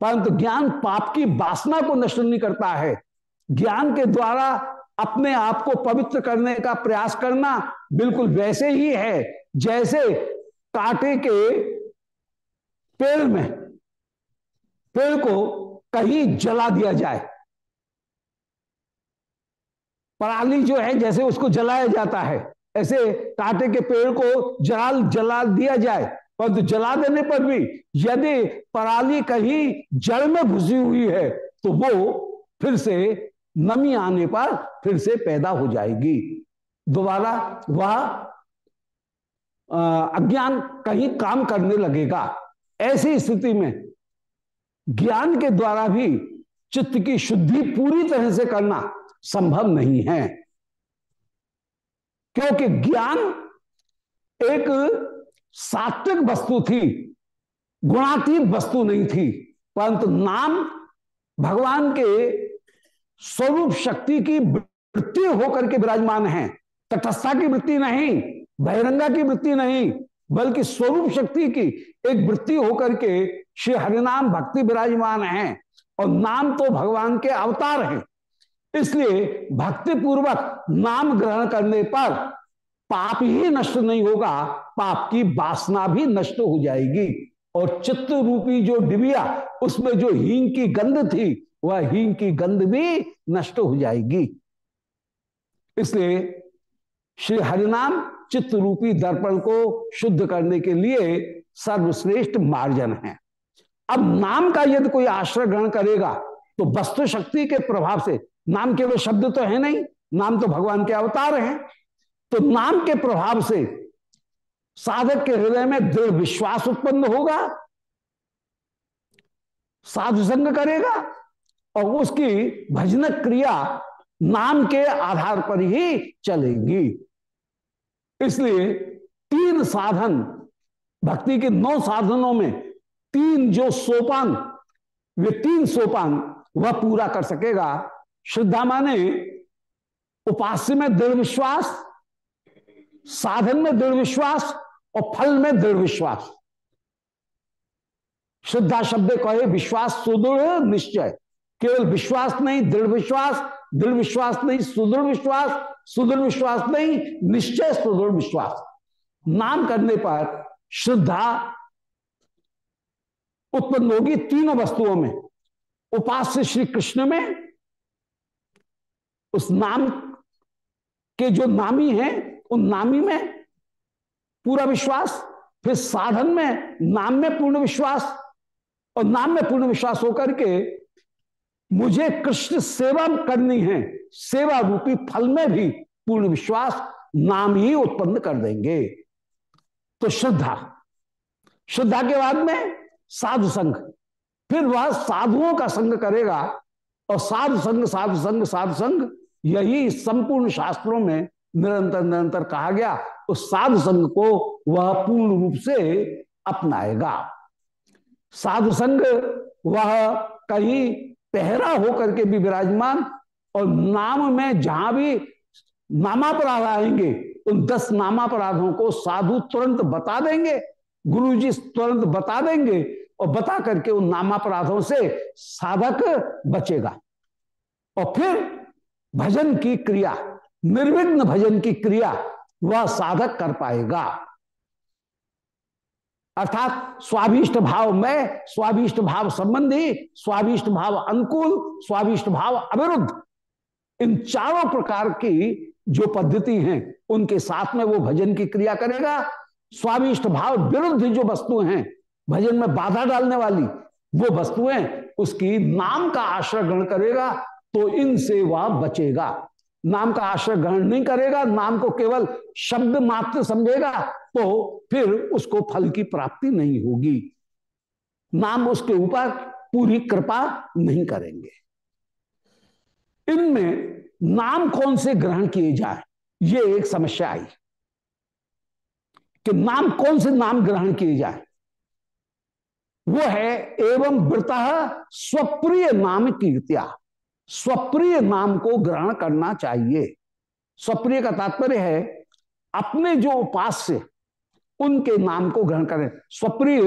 परंतु ज्ञान पाप की वासना को नष्ट नहीं करता है। ज्ञान के द्वारा अपने आप को पवित्र करने का प्रयास करना बिल्कुल वैसे ही है, जैसे कांटे के पेड़ में, पेड़ को कहीं जला दिया जाए। पराली जो है, जैसे उसको जलाया जाता है। ऐसे कांटे के पेड़ को जलाल, जला दिया जाए। परंतु जला देने पर भी यदि पराली कहीं जल में घुसी हुई है तो वो फिर से नमी आने पर फिर से पैदा हो जाएगी। दोबारा वह अज्ञान कहीं काम करने लगेगा। ऐसी स्थिति में ज्ञान के द्वारा भी चित्त की शुद्धि पूरी तरह से करना संभव नहीं है। क्योंकि ज्ञान एक सात्विक वस्तु थी, गुणातीत वस्तु नहीं थी, परंतु नाम भगवान के स्वरूप शक्ति की वृत्ति होकर के विराजमान है। तटस्था की वृत्ति नहीं, बहिरंगा की वृत्ति नहीं, बल्कि स्वरूप शक्ति की एक वृत्ति होकर के श्री हरिनाम भक्ति विराजमान है। और नाम तो भगवान के अवतार हैं। इसलिए भक्ति पूर्वक नाम ग्रहण करने पर पाप ही नष्ट नहीं होगा, पाप की वासना भी नष्ट हो जाएगी। और चित्त रूपी जो डिबिया, उसमें जो हींग की गंध थी, वह हींग की गंध भी नष्ट हो जाएगी। इसलिए श्री हरिनाम चित्त रूपी दर्पण को शुद्ध करने के लिए सर्वश्रेष्ठ मार्जन है। अब नाम का यदि कोई आश्रय ग्रहण करेगा तो वस्तु शक्ति के प्रभाव से नाम केवल शब्द तो है नहीं, नाम तो भगवान के अवतार हैं। तो नाम के प्रभाव से साधक के हृदय में दृढ़ विश्वास उत्पन्न होगा, साधु संग करेगा और उसकी भजन क्रिया नाम के आधार पर ही चलेगी। इसलिए तीन साधन, भक्ति के नौ साधनों में तीन जो सोपान, वे तीन सोपान वह पूरा कर सकेगा। श्रद्धा माने उपास्य में दृढ़ विश्वास, साधन में दृढ़ विश्वास और फल में दृढ़ विश्वास। श्रद्धा शब्द कहे, विश्वास सुदृढ़ निश्चय। केवल विश्वास नहीं, दृढ़ विश्वास दृढ़ विश्वास नहीं, सुदृढ़ विश्वास सुदृढ़ विश्वास नहीं, निश्चय सुदृढ़ विश्वास। नाम करने पर श्रद्धा उत्पन्न होगी तीनों वस्तुओं में। उपास्य श्री कृष्ण में उस नाम के जो नामी हैं, उन नामी में पूरा विश्वास, फिर साधन में, नाम में पूर्ण विश्वास और नाम में पूर्ण विश्वास होकर के मुझे कृष्ण सेवा करनी है। सेवा रूपी फल में भी पूर्ण विश्वास नाम ही उत्पन्न कर देंगे। तो श्रद्धा श्रद्धा के बाद में साधु संघ, फिर वह साधुओं का संग करेगा और साधु संघ साधु संघ साधु संघ यही संपूर्ण शास्त्रों में निरंतर निरंतर कहा गया, उस साधु संघ को वह पूर्ण रूप से अपनाएगा। साधु संघ वह कहीं पहरा होकर के भी विराजमान, और नाम में जहाँ भी नामापराध आएँगे, उन दस नामापराधों को साधु तुरंत बता देंगे गुरु जी तुरंत बता देंगे, और बता करके उन नामापराधों से साधक बचेगा। और फिर भजन की क्रिया, निर्विघ्न भजन की क्रिया वह साधक कर पाएगा। अर्थात स्वाभिष्ट भाव में स्वाभिष्ट भाव संबंधी स्वाभिष्ट भाव अनुकूल स्वाभिष्ट भाव अविरुद्ध, इन चारों प्रकार की जो पद्धति हैं, उनके साथ में वो भजन की क्रिया करेगा। स्वाभिष्ट भाव विरुद्ध जो वस्तु हैं, भजन में बाधा डालने वाली वो वस्तुएँ, उसकी नाम का आश्रय ग्रहण करेगा। तो इनसे वह बचेगा। नाम का आश्रय ग्रहण नहीं करेगा, नाम को केवल शब्द मात्र समझेगा तो फिर उसको फल की प्राप्ति नहीं होगी। नाम उसके ऊपर पूरी कृपा नहीं करेंगे। इनमें नाम कौन से ग्रहण किए जाए? ये एक समस्या आई कि नाम कौन से नाम ग्रहण किए जाए? वो है एवं वृत स्वप्रिय नाम कीर्त्या। स्वप्रिय नाम को ग्रहण करना चाहिए। स्वप्रिय का तात्पर्य है, अपने जो उपास्य, उनके नाम को ग्रहण करें। स्वप्रिय,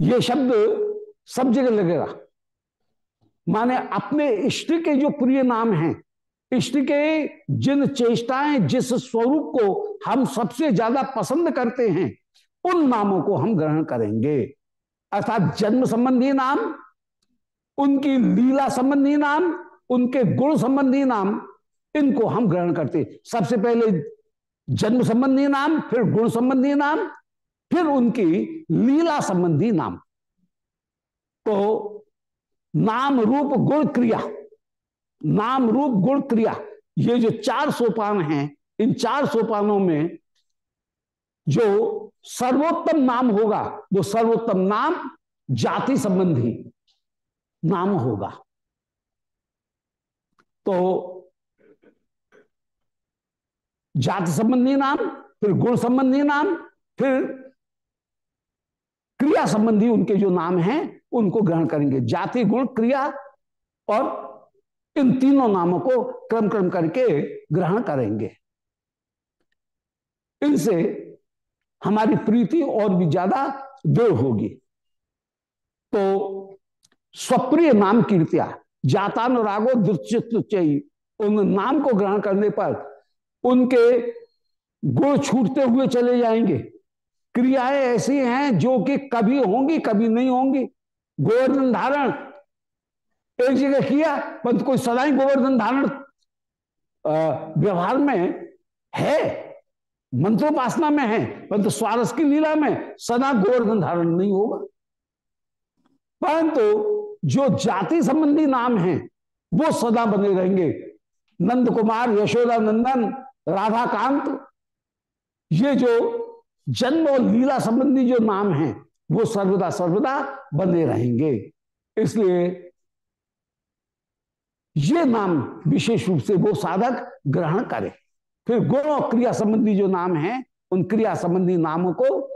ये शब्द सब जगह लगेगा। माने अपने इष्ट के जो प्रिय नाम हैं, इष्ट के जिन चेष्टाएँ, जिस स्वरूप को हम सबसे ज़्यादा पसंद करते हैं, उन नामों को हम ग्रहण करेंगे। अर्थात जन्म संबंधी नाम उनकी लीला संबंधी नाम, उनके गुण संबंधी नाम, इनको हम ग्रहण करते सबसे पहले जन्म संबंधी नाम, फिर गुण संबंधी नाम, फिर उनकी लीला संबंधी नाम। तो नाम रूप गुण क्रिया, नाम रूप गुण क्रिया, ये जो चार सोपान हैं, इन चार सोपानों में जो सर्वोत्तम नाम होगा, वो सर्वोत्तम नाम जाति संबंधी। नाम होगा। तो जाति संबंधी नाम, फिर गुण संबंधी नाम, फिर क्रिया संबंधी उनके जो नाम हैं, उनको ग्रहण करेंगे। जाति, गुण, क्रिया और इन तीनों नामों को क्रम क्रम करके ग्रहण करेंगे। इनसे हमारी प्रीति और भी ज़्यादा दृढ़ होगी। तो स्वप्रिय नाम कीर्तिया। जातानुरागो दुचित उन नाम को ग्रहण करने पर उनके गुण छूटते हुए चले जाएँगे। क्रियाएँ ऐसी हैं जो कि कभी होंगी, कभी नहीं होंगी। गोवर्धन धारण। एक जगह किया, परंतु कोई सदा ही गोवर्धन धारण व्यवहार में है। मंत्रोपासना में है, परंतु स्वारस की लीला में सदा गोवर्धन धारण नहीं होगा। परंतु जो जाति संबंधी नाम है, वो सदा बने रहेंगे। नंद कुमार, यशोदा नंदन, राधाकांत, ये जो जन्म और लीला संबंधी जो नाम है, वो सर्वदा सर्वदा बने रहेंगे। इसलिए ये नाम विशेष रूप से वो साधक ग्रहण करे। फिर गुण और क्रिया संबंधी जो नाम है, उन क्रिया संबंधी नामों को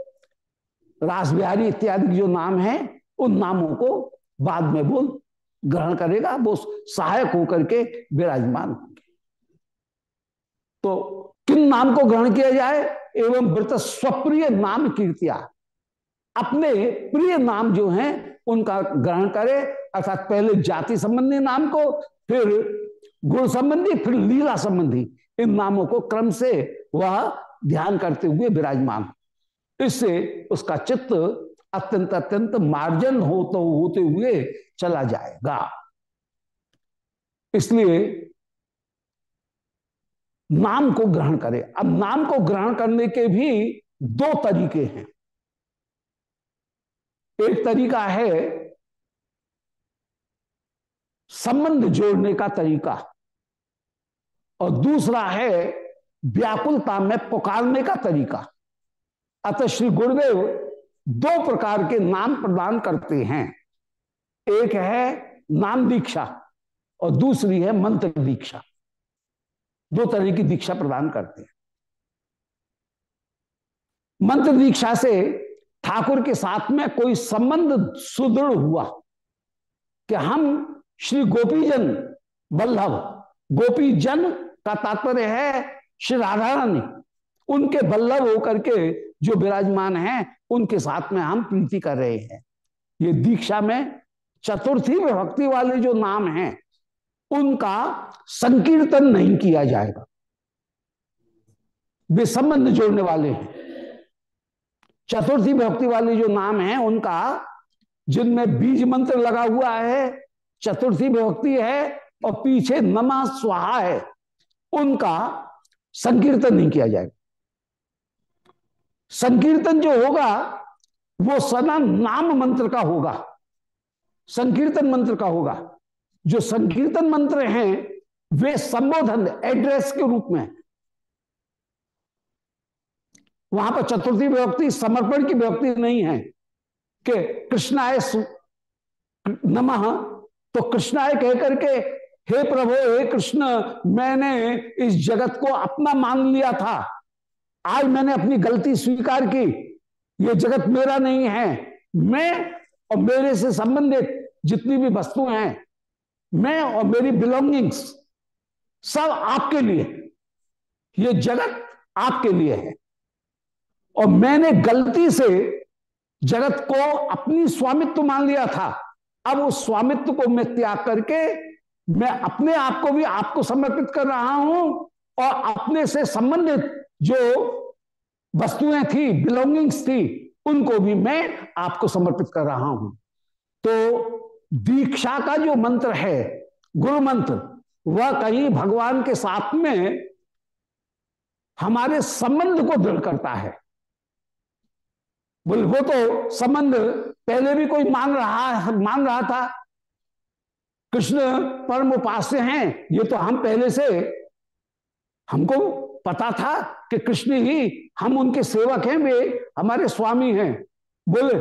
रास बिहारी इत्यादि जो नाम है, उन नामों को बाद में वो ग्रहण करेगा, वो सहायक होकर के विराजमान होंगे। तो किन नाम को ग्रहण किया जाए? एवं व्रत स्वप्रिय नाम कीर्तिया। अपने प्रिय नाम जो हैं, उनका ग्रहण करे, अर्थात पहले जाति संबंधी नाम को, फिर गुण संबंधी, फिर लीला संबंधी, इन नामों को क्रम से वह ध्यान करते हुए विराजमान। इससे उसका चित्त अत्यंत अत्यंत मार्जन हो तो होते हुए चला जाएगा। इसलिए नाम को ग्रहण करें। अब नाम को ग्रहण करने के भी दो तरीके हैं। एक तरीका है संबंध जोड़ने का तरीका, और दूसरा है व्याकुलता में पुकारने का तरीका। अतः श्री गुरुदेव दो प्रकार के नाम प्रदान करते हैं। एक है नाम दीक्षा और दूसरी है मंत्र दीक्षा। दो तरह की दीक्षा प्रदान करते हैं। मंत्र दीक्षा से ठाकुर के साथ में कोई संबंध सुदृढ़ हुआ कि हम श्री गोपीजन बल्लभ, गोपीजन का तात्पर्य है श्री राधा रानी उनके बल्लभ होकर के जो विराजमान हैं, उनके साथ में हम प्रीति कर रहे हैं। ये दीक्षा में चतुर्थी विभक्ति वाले जो नाम हैं, उनका संकीर्तन नहीं किया जाएगा। वे संबंध जोड़ने वाले हैं। चतुर्थी विभक्ति वाले जो नाम हैं, उनका जिनमें बीज मंत्र लगा हुआ है, चतुर्थी विभक्ति है और पीछे नमा स्वाहा है, उनका संकीर्तन नहीं किया जाएगा। संकीर्तन जो होगा, वो सदा नाम मंत्र का होगा। संकीर्तन मंत्र का होगा। जो संकीर्तन मंत्र हैं, वे संबोधन एड्रेस के रूप में वहाँ पर चतुर्थी व्यक्ति, समर्पण की व्यक्ति नहीं है कि कृष्णाय नमः। तो कृष्णाय कह करके, हे प्रभु, हे कृष्ण, मैंने इस जगत को अपना मान लिया था। आज मैंने अपनी गलती स्वीकार की। ये जगत मेरा नहीं है। मैं और मेरे से संबंधित जितनी भी वस्तुएँ हैं, मैं और मेरी बिलोंगिंग्स सब आपके लिए। ये जगत आपके लिए है। और मैंने गलती से जगत को अपनी स्वामित्व मान लिया था। अब उस स्वामित्व को मैं त्याग करके मैं अपने आप को भी आपको समर्पित कर रहा हूँ और अपने से संबंधित जो वस्तुएँ थी बिलोंगिंग्स थी, उनको भी मैं आपको समर्पित कर रहा हूँ। तो दीक्षा का जो मंत्र है गुरु मंत्र वह कहीं भगवान के साथ में हमारे संबंध को दृढ़ करता है। बोल, वो तो संबंध पहले भी कोई मान रहा मान रहा था। कृष्ण परम उपास्य हैं, ये तो हम पहले से हमको पता था कि कृष्ण ही हम उनके सेवक हैं, वे हमारे स्वामी हैं। बोले,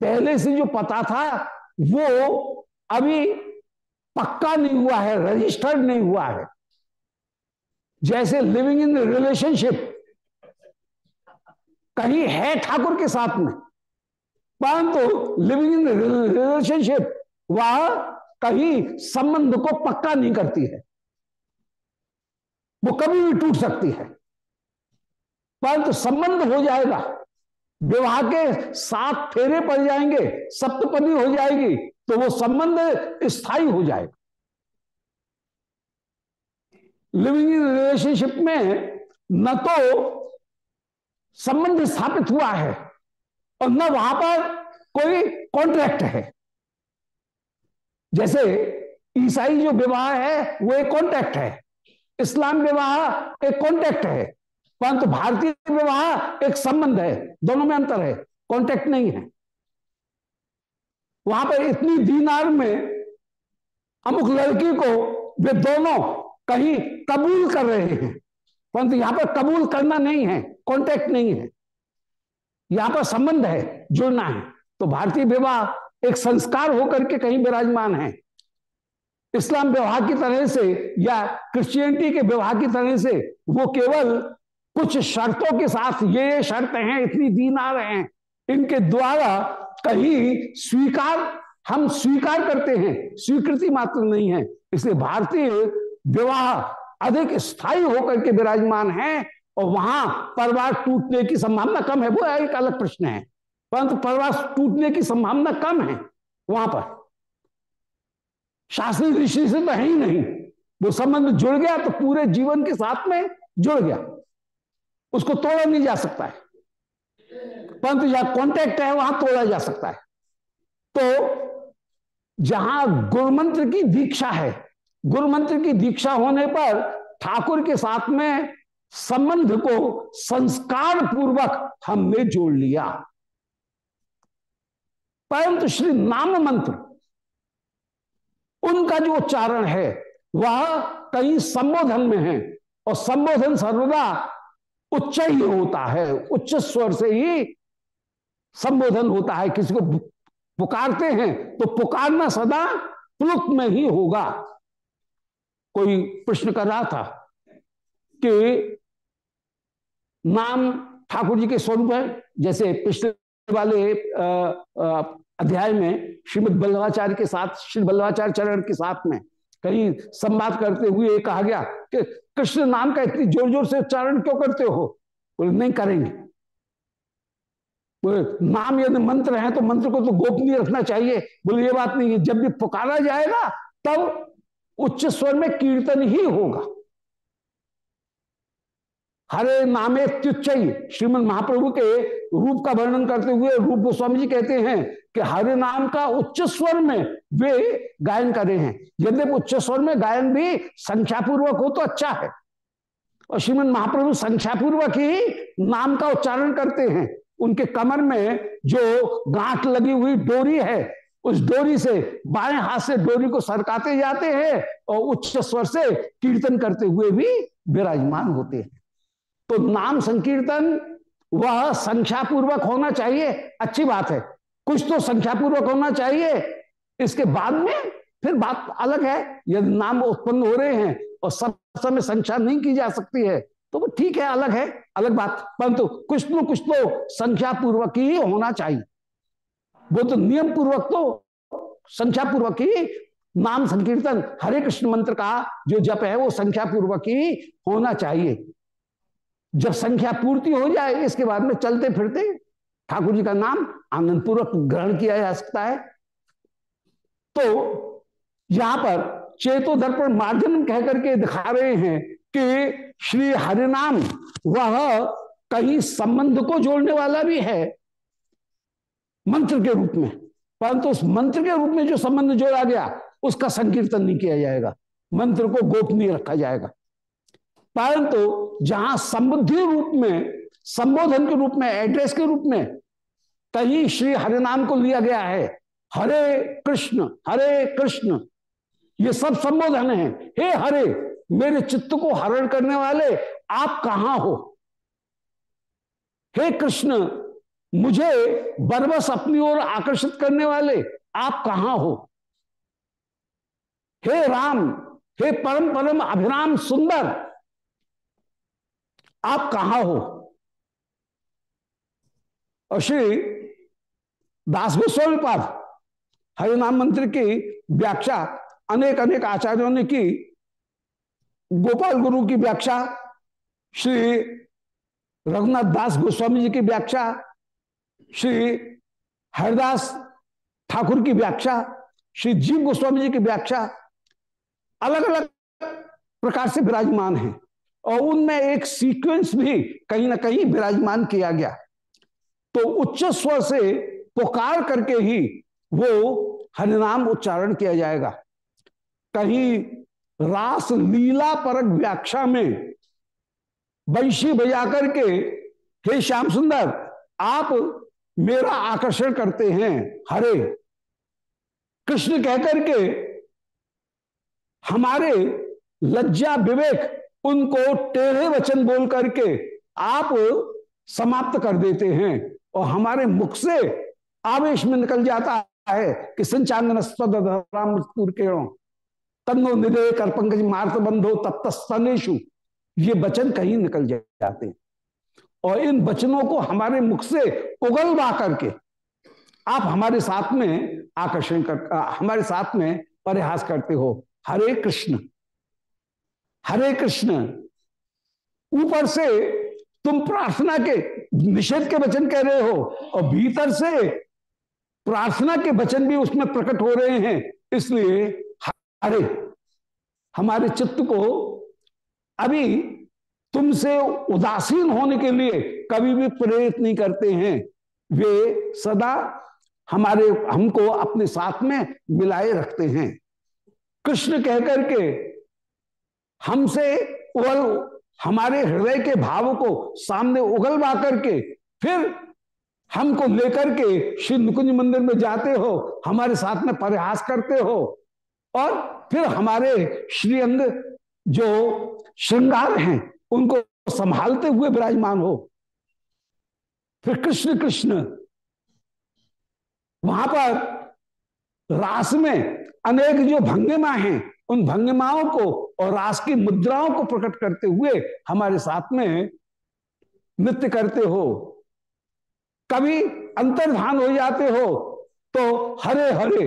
पहले से जो पता था, वो अभी पक्का नहीं हुआ है रजिस्टर्ड नहीं हुआ है। जैसे लिविंग इन रिलेशनशिप कहीं है ठाकुर के साथ में, परंतु लिविंग इन रिलेशनशिप वह कहीं संबंध को पक्का नहीं करती है। वो कभी भी टूट सकती है। परंतु संबंध हो जाएगा। विवाह के सात फेरे पड़ जाएँगे, सप्तपदी हो जाएगी तो वो संबंध स्थायी हो जाएगा। लिविंग इन रिलेशनशिप में न तो संबंध स्थापित हुआ है और न वहाँ पर कोई कॉन्ट्रैक्ट है। जैसे ईसाई जो विवाह है, वो एक कॉन्ट्रैक्ट है। इस्लाम विवाह एक कॉन्ट्रैक्ट है, परंतु भारतीय विवाह एक संबंध है, दोनों में अंतर है कॉन्ट्रैक्ट नहीं है। वहाँ पर इतनी दीनार में अमुक लड़की को वे दोनों कहीं कबूल कर रहे हैं, परंतु यहाँ पर कबूल करना नहीं है कॉन्टेक्ट नहीं है। यहाँ पर संबंध है, जुड़ना है। तो भारतीय विवाह एक संस्कार होकर के कहीं विराजमान है। इस्लाम विवाह की तरह से या क्रिश्चियनिटी के विवाह की तरह से वो केवल कुछ शर्तों के साथ ये शर्त हैं, इतनी दीन आ रहे हैं। इनके द्वारा कहीं स्वीकार, हम स्वीकार करते हैं, स्वीकृति मात्र नहीं है। इसलिए भारतीय विवाह अधिक स्थायी होकर के विराजमान है और वहाँ परिवार टूटने की संभावना कम है। वो एक अलग प्रश्न है, परंतु परिवार टूटने की संभावना कम है वहाँ पर। शास्त्रीय दृष्टि से तो है ही नहीं। वो संबंध जुड़ गया तो पूरे जीवन के साथ में जुड़ गया। उसको तोड़ा नहीं जा सकता है। परंतु जहाँ कॉन्टेक्ट है, वहाँ तोड़ा जा सकता है। तो जहाँ गुरुमंत्र की दीक्षा है, गुरुमंत्र की दीक्षा होने पर ठाकुर के साथ में संबंध को संस्कार पूर्वक हमने जोड़ लिया। परंतु श्री नाम मंत्र उनका जो उच्चारण है, वह कहीं संबोधन में है और संबोधन सर्वदा उच्च ही होता है। उच्च स्वर से ही संबोधन होता है। किसी को पुकारते हैं तो पुकारना सदा प्लुत में ही होगा। कोई प्रश्न कर रहा था कि नाम ठाकुर जी के स्वरूप है? जैसे पिछले वाले अध्याय में श्रीमद बल्लभाचार्य के साथ, श्री बल्लभाचार्य चरण के साथ में कहीं संवाद करते हुए कहा गया कि कृष्ण नाम का इतनी ज़ोर ज़ोर से उच्चारण क्यों करते हो? बोले, नहीं करेंगे। बोले, नाम यदि मंत्र है तो मंत्र को तो गोपनीय रखना चाहिए। बोले, ये बात नहीं है। जब भी पुकारा जाएगा, तब उच्च स्वर में कीर्तन ही होगा। हरे नामे त्युच्चय श्रीमद महाप्रभु के रूप का वर्णन करते हुए रूप गोस्वामी जी कहते हैं कि हरे नाम का उच्च स्वर में वे गायन कर रहे हैं। यदि उच्च स्वर में गायन भी संख्या पूर्वक हो तो अच्छा है। और श्रीमद महाप्रभु संख्या पूर्वक ही नाम का उच्चारण करते हैं। उनके कमर में जो गांठ लगी हुई डोरी है, उस डोरी से बाएँ हाथ से डोरी को सरकाते जाते हैं और उच्च स्वर से कीर्तन करते हुए भी विराजमान होते हैं। तो नाम संकीर्तन, वह संख्या पूर्वक होना चाहिए। अच्छी बात है। कुछ तो संख्या पूर्वक होना चाहिए। इसके बाद में फिर बात अलग है। यदि नाम उत्पन्न हो रहे हैं और सब समय संख्या नहीं की जा सकती है तो वो ठीक है, अलग है, अलग बात। परंतु कुछ न कुछ तो संख्या पूर्वक ही होना चाहिए। वो तो नियम पूर्वक तो संख्या पूर्वक ही नाम संकीर्तन, हरे कृष्ण मंत्र का जो जप है, वो संख्या पूर्वक ही होना चाहिए। जब संख्या पूर्ति हो जाए, इसके बाद में चलते फिरते, ठाकुर जी का नाम आनंद पूर्वक ग्रहण किया जा सकता है। तो यहाँ पर चेतो दर्पण मार्जन कहकर के दिखा रहे हैं कि श्री हरिनाम, वह कहीं संबंध को जोड़ने वाला भी है मंत्र के रूप में। परंतु उस मंत्र के रूप में जो संबंध जोड़ा गया, उसका संकीर्तन नहीं किया जाएगा। मंत्र को गोपनीय रखा जाएगा। परंतु जहाँ संबुद्धि रूप में, संबोधन के रूप में एड्रेस के रूप में कहीं श्री हरिनाम को लिया गया है। हरे कृष्ण हरे कृष्ण, ये सब संबोधन है। हे हरे, मेरे चित्त को हरण करने वाले, आप कहाँ हो? हे कृष्ण, मुझे बरबस अपनी ओर आकर्षित करने वाले, आप कहाँ हो? हे राम, हे परम परम अभिराम सुंदर आप कहाँ हो? और श्री दास गोस्वामी हरिनाम मंत्र की व्याख्या अनेक अनेक आचार्यों ने की। गोपाल गुरु की व्याख्या, श्री रघुनाथ दास गोस्वामी जी की व्याख्या, श्री हरिदास ठाकुर की व्याख्या, श्री जीव गोस्वामी जी की व्याख्या अलग अलग प्रकार से विराजमान है। और उनमें एक सीक्वेंस भी कहीं ना कहीं विराजमान किया गया। तो उच्च स्वर से पुकार करके ही वो हरिनाम उच्चारण किया जाएगा। कहीं रास लीला परक व्याख्या में बंशी बजा करके हे श्याम सुंदर, आप मेरा आकर्षण करते हैं, हरे। कृष्ण कहकर के, हमारे लज्जा विवेक उनको टेढ़े वचन बोल करके आप समाप्त कर देते हैं और हमारे मुख से आवेश में निकल जाता है कि तन्नो निदय कर पंकज मार्त बंधो ये वचन कहीं निकल जाते हैं। और इन वचनों को हमारे मुख से उगलवा करके आप हमारे साथ में आकर्षण कर हमारे साथ में परिहास करते हो। हरे कृष्ण। हरे कृष्ण, ऊपर से तुम प्रार्थना के निषेध के वचन कह रहे हो और भीतर से प्रार्थना के वचन भी उसमें प्रकट हो रहे हैं। इसलिए हरे, हमारे चित्त को अभी तुमसे उदासीन होने के लिए कभी भी प्रेरित नहीं करते हैं। वे सदा हमारे, हमको अपने साथ में मिलाए रखते हैं। कृष्ण कहकर के हमसे उगल, हमारे हृदय के भाव को सामने उगलवा करके, फिर हमको लेकर के श्री नुकुंज मंदिर में जाते हो, हमारे साथ में परिहास करते हो, और फिर हमारे श्रीअंग जो श्रृंगार हैं, उनको संभालते हुए विराजमान हो। फिर कृष्ण कृष्ण, वहाँ पर रास में अनेक जो भंगिमा हैं उन भंगिमाओं को और रास की मुद्राओं को प्रकट करते हुए हमारे साथ में नृत्य करते हो। कभी अंतर्धान हो जाते हो तो हरे हरे।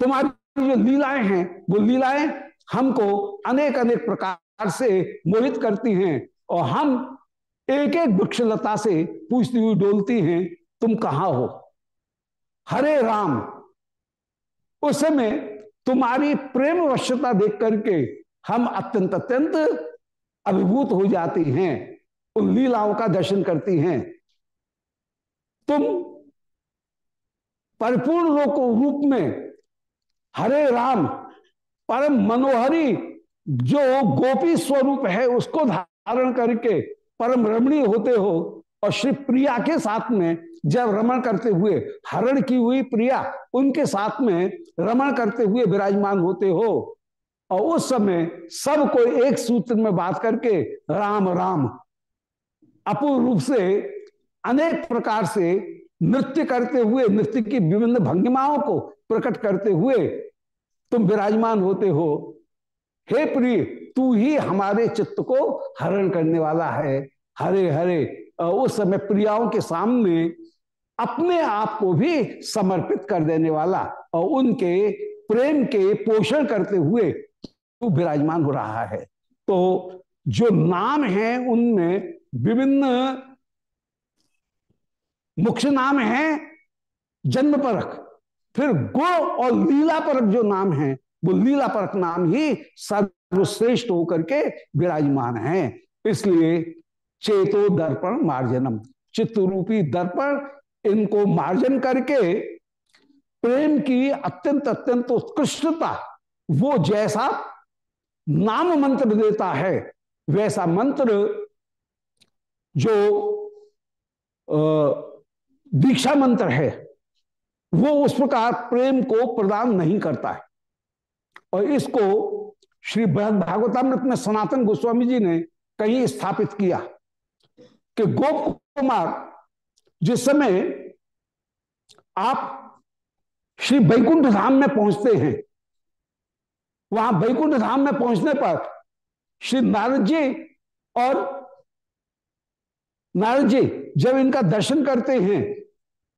तुम्हारी जो लीलाएँ हैं, वो लीलाएँ हमको अनेक अनेक प्रकार से मोहित करती हैं और हम एक एक वृक्षलता से पूछती हुई डोलती हैं, तुम कहाँ हो? हरे राम, उस समय तुम्हारी प्रेम वश्यता देख करके हम अत्यंत अत्यंत अभिभूत हो जाती हैं, उन लीलाओं का दर्शन करती हैं। तुम परिपूर्ण लोक रूप में हरे राम, परम मनोहरी, जो गोपी स्वरूप है, उसको धारण करके परम रमणीय होते हो। और श्री प्रिया के साथ में जब रमण करते हुए, हरण की हुई प्रिया, उनके साथ में रमण करते हुए विराजमान होते हो। और उस समय सबको एक सूत्र में बात करके राम राम अपूर्ण रूप से अनेक प्रकार से नृत्य करते हुए, नृत्य की विभिन्न भंगिमाओं को प्रकट करते हुए तुम विराजमान होते हो। हे प्रिय, तू ही हमारे चित्त को हरण करने वाला है। हरे हरे उस समय प्रियाओं के सामने अपने आप को भी समर्पित कर देने वाला और उनके प्रेम के पोषण करते हुए तू विराजमान हो रहा है। तो जो नाम है, उनमें विभिन्न मुख्य नाम है, जन्म परक फिर गुण और लीला परक जो नाम है, वो लीला परक नाम ही सर्वश्रेष्ठ होकर के विराजमान है। इसलिए चेतो दर्पण मार्जनम चित्त रूपी दर्पण, इनको मार्जन करके प्रेम की अत्यंत अत्यंत उत्कृष्टता, वो जैसा नाम मंत्र देता है, वैसा मंत्र जो दीक्षा मंत्र है, वो उस प्रकार प्रेम को प्रदान नहीं करता है। और इसको श्री बृहद भागवतामृत में सनातन गोस्वामी जी ने कहीं स्थापित किया। कि गोप कुमार जिस समय आप श्री बैकुंठ धाम में पहुँचते हैं, वहाँ बैकुंठ धाम में पहुँचने पर श्री नारद जी और नारद जी जब इनका दर्शन करते हैं,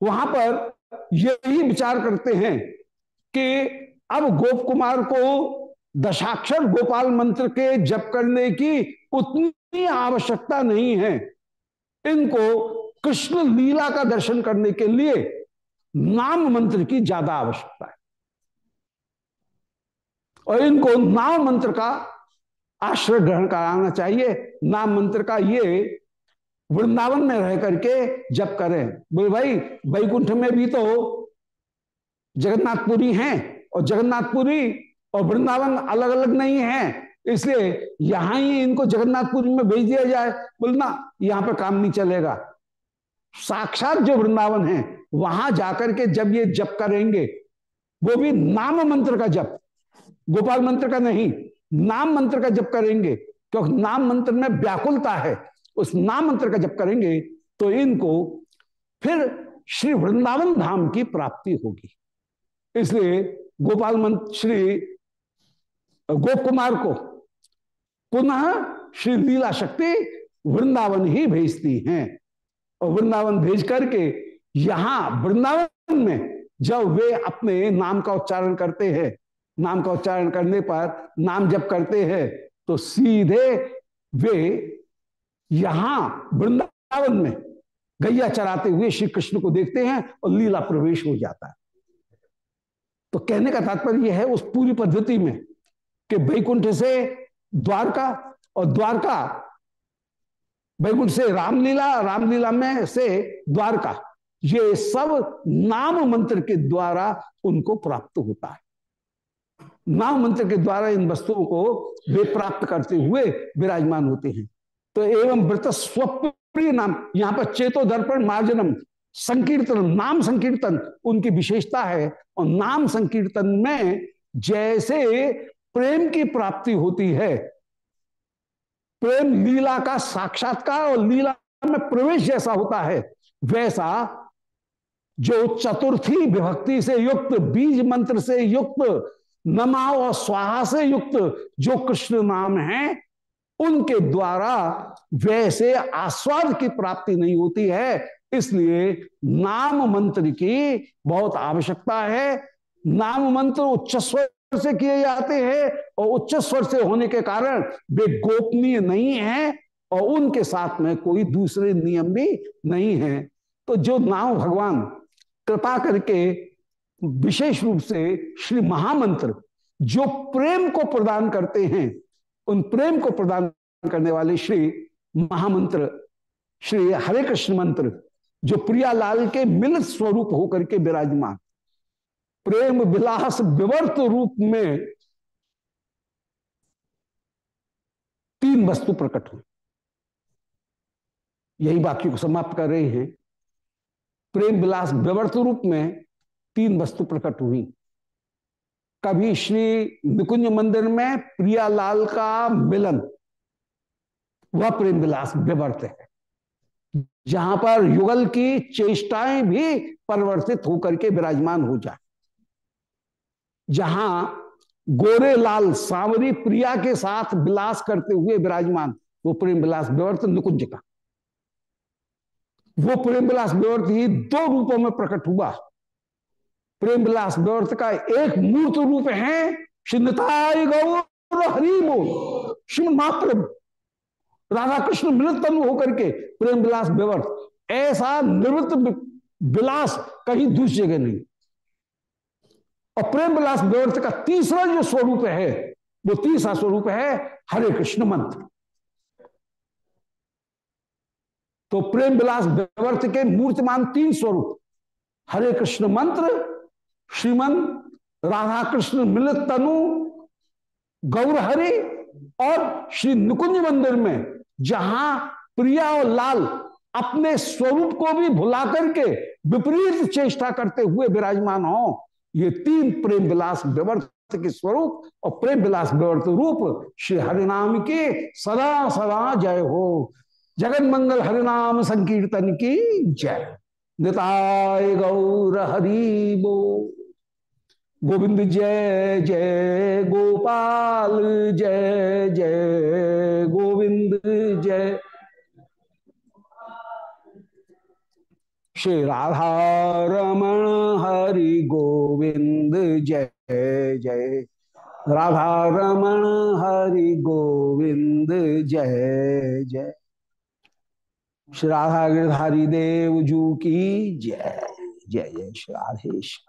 वहाँ पर यही विचार करते हैं कि अब गोप कुमार को दशाक्षर गोपाल मंत्र के जप करने की उतनी आवश्यकता नहीं है। इनको कृष्ण लीला का दर्शन करने के लिए नाम मंत्र की ज़्यादा आवश्यकता है। और इनको नाम मंत्र का आश्रय ग्रहण कराना चाहिए। नाम मंत्र का ये वृंदावन में रह करके जब करें। बोले, भाई बैकुंठ में भी तो जगन्नाथपुरी हैं और जगन्नाथपुरी और वृंदावन अलग अलग नहीं है। इसलिए यहाँ ही इनको जगन्नाथपुरी में भेज दिया जाए। बोलना यहाँ पर काम नहीं चलेगा। साक्षात जो वृंदावन है, वहाँ जाकर के जब ये जप करेंगे, वो भी नाम मंत्र का जप। गोपाल मंत्र का नहीं, नाम मंत्र का जप करेंगे, क्योंकि नाम मंत्र में व्याकुलता है। उस नाम मंत्र का जप करेंगे तो इनको फिर श्री वृंदावन धाम की प्राप्ति होगी। इसलिए गोपाल मंत्र, श्री गोप कुमार को पुनः श्री लीला शक्ति वृंदावन ही भेजती हैं। और वृंदावन भेज करके यहाँ वृंदावन में जब वे अपने नाम का उच्चारण करते हैं, नाम का उच्चारण करने पर नाम जब करते हैं तो सीधे वे यहाँ वृंदावन में गैया चराते हुए श्री कृष्ण को देखते हैं और लीला प्रवेश हो जाता है। तो कहने का तात्पर्य यह है, उस पूरी पद्धति में कि वैकुंठ से द्वारका और द्वारका वैकुंठ से रामलीला रामलीला में से द्वारका, ये सब नाम मंत्र के द्वारा उनको प्राप्त होता है। नाम मंत्र के द्वारा इन वस्तुओं को वे प्राप्त करते हुए विराजमान होते हैं। तो एवं व्रत स्वप्रिय नाम, यहाँ पर चेतो दर्पण, मार्जनम, संकीर्तन, नाम संकीर्तन उनकी विशेषता है। और नाम संकीर्तन में जैसे प्रेम की प्राप्ति होती है। प्रेम लीला का साक्षात्कार और लीला में प्रवेश जैसा होता है, वैसा जो चतुर्थी विभक्ति से युक्त, बीज मंत्र से युक्त नमा और स्वाहा से युक्त जो कृष्ण नाम है, उनके द्वारा वैसे आस्वाद की प्राप्ति नहीं होती है। इसलिए नाम मंत्र की बहुत आवश्यकता है। नाम मंत्र उच्च स्वर से किए जाते हैं और उच्च स्वर से होने के कारण वे गोपनीय नहीं है और उनके साथ में कोई दूसरे नियम भी नहीं है। तो जो नाम भगवान कृपा करके विशेष रूप से श्री महामंत्र जो प्रेम को प्रदान करते हैं, उन प्रेम को प्रदान करने वाले श्री महामंत्र, श्री हरे कृष्ण मंत्र, जो प्रियालाल के मिल स्वरूप होकर के विराजमान। प्रेम विलास विवर्त रूप में तीन वस्तु प्रकट हुई। यही वाक्य को समाप्त कर रहे हैं। प्रेम विलास विवर्त रूप में तीन वस्तु प्रकट हुई। कभी श्री निकुंज मंदिर में प्रियालाल का मिलन, वह प्रेम विलास विवर्त है, जहाँ पर युगल की चेष्टाएँ भी परिवर्तित होकर के विराजमान हो जाए। जहाँ गोरे लाल सांवरी प्रिया के साथ विलास करते हुए विराजमान, वो प्रेम विलास विवर्त निकुंज का। वो प्रेम विलास विवर्त ही दो रूपों में प्रकट हुआ। प्रेम विलास विवर्त का एक मूर्त रूप है शिन्नताय गौर हरि बोल श्री मात्र। राधा कृष्ण तनु होकर के प्रेम विलास विवर्त ऐसा निवृत्त विलास कहीं दूसरी जगह नहीं। और प्रेम विलास विवर्त का तीसरा जो स्वरूप है, वो तीसरा स्वरूप है हरे कृष्ण मंत्र। तो प्रेम विलास विवर्त के मूर्तिमान तीन स्वरूप, हरे कृष्ण मंत्र, श्रीमन राधा कृष्ण मिलित तनु गौर हरि और श्री नुकुंज मंदिर में, जहाँ प्रिया और लाल अपने स्वरूप को भी भुला करके विपरीत चेष्टा करते हुए विराजमान हो। ये तीन प्रेम विलास विवर्त के स्वरूप और प्रेम विलास विवर्त रूप श्री हरिनाम के सदा सदा जय हो। जगन मंगल हरिनाम संकीर्तन की जय। निताय गौर हरि बो गोविंद जय जय, गोपाल जय जय, गोविंद जय। श्री राधा रमण हरि गोविंद, जय जय। राधा रमण हरि गोविंद, जय जय। श्री राधा गिरधारी देव जू की जय जय जय। श्री राधेश।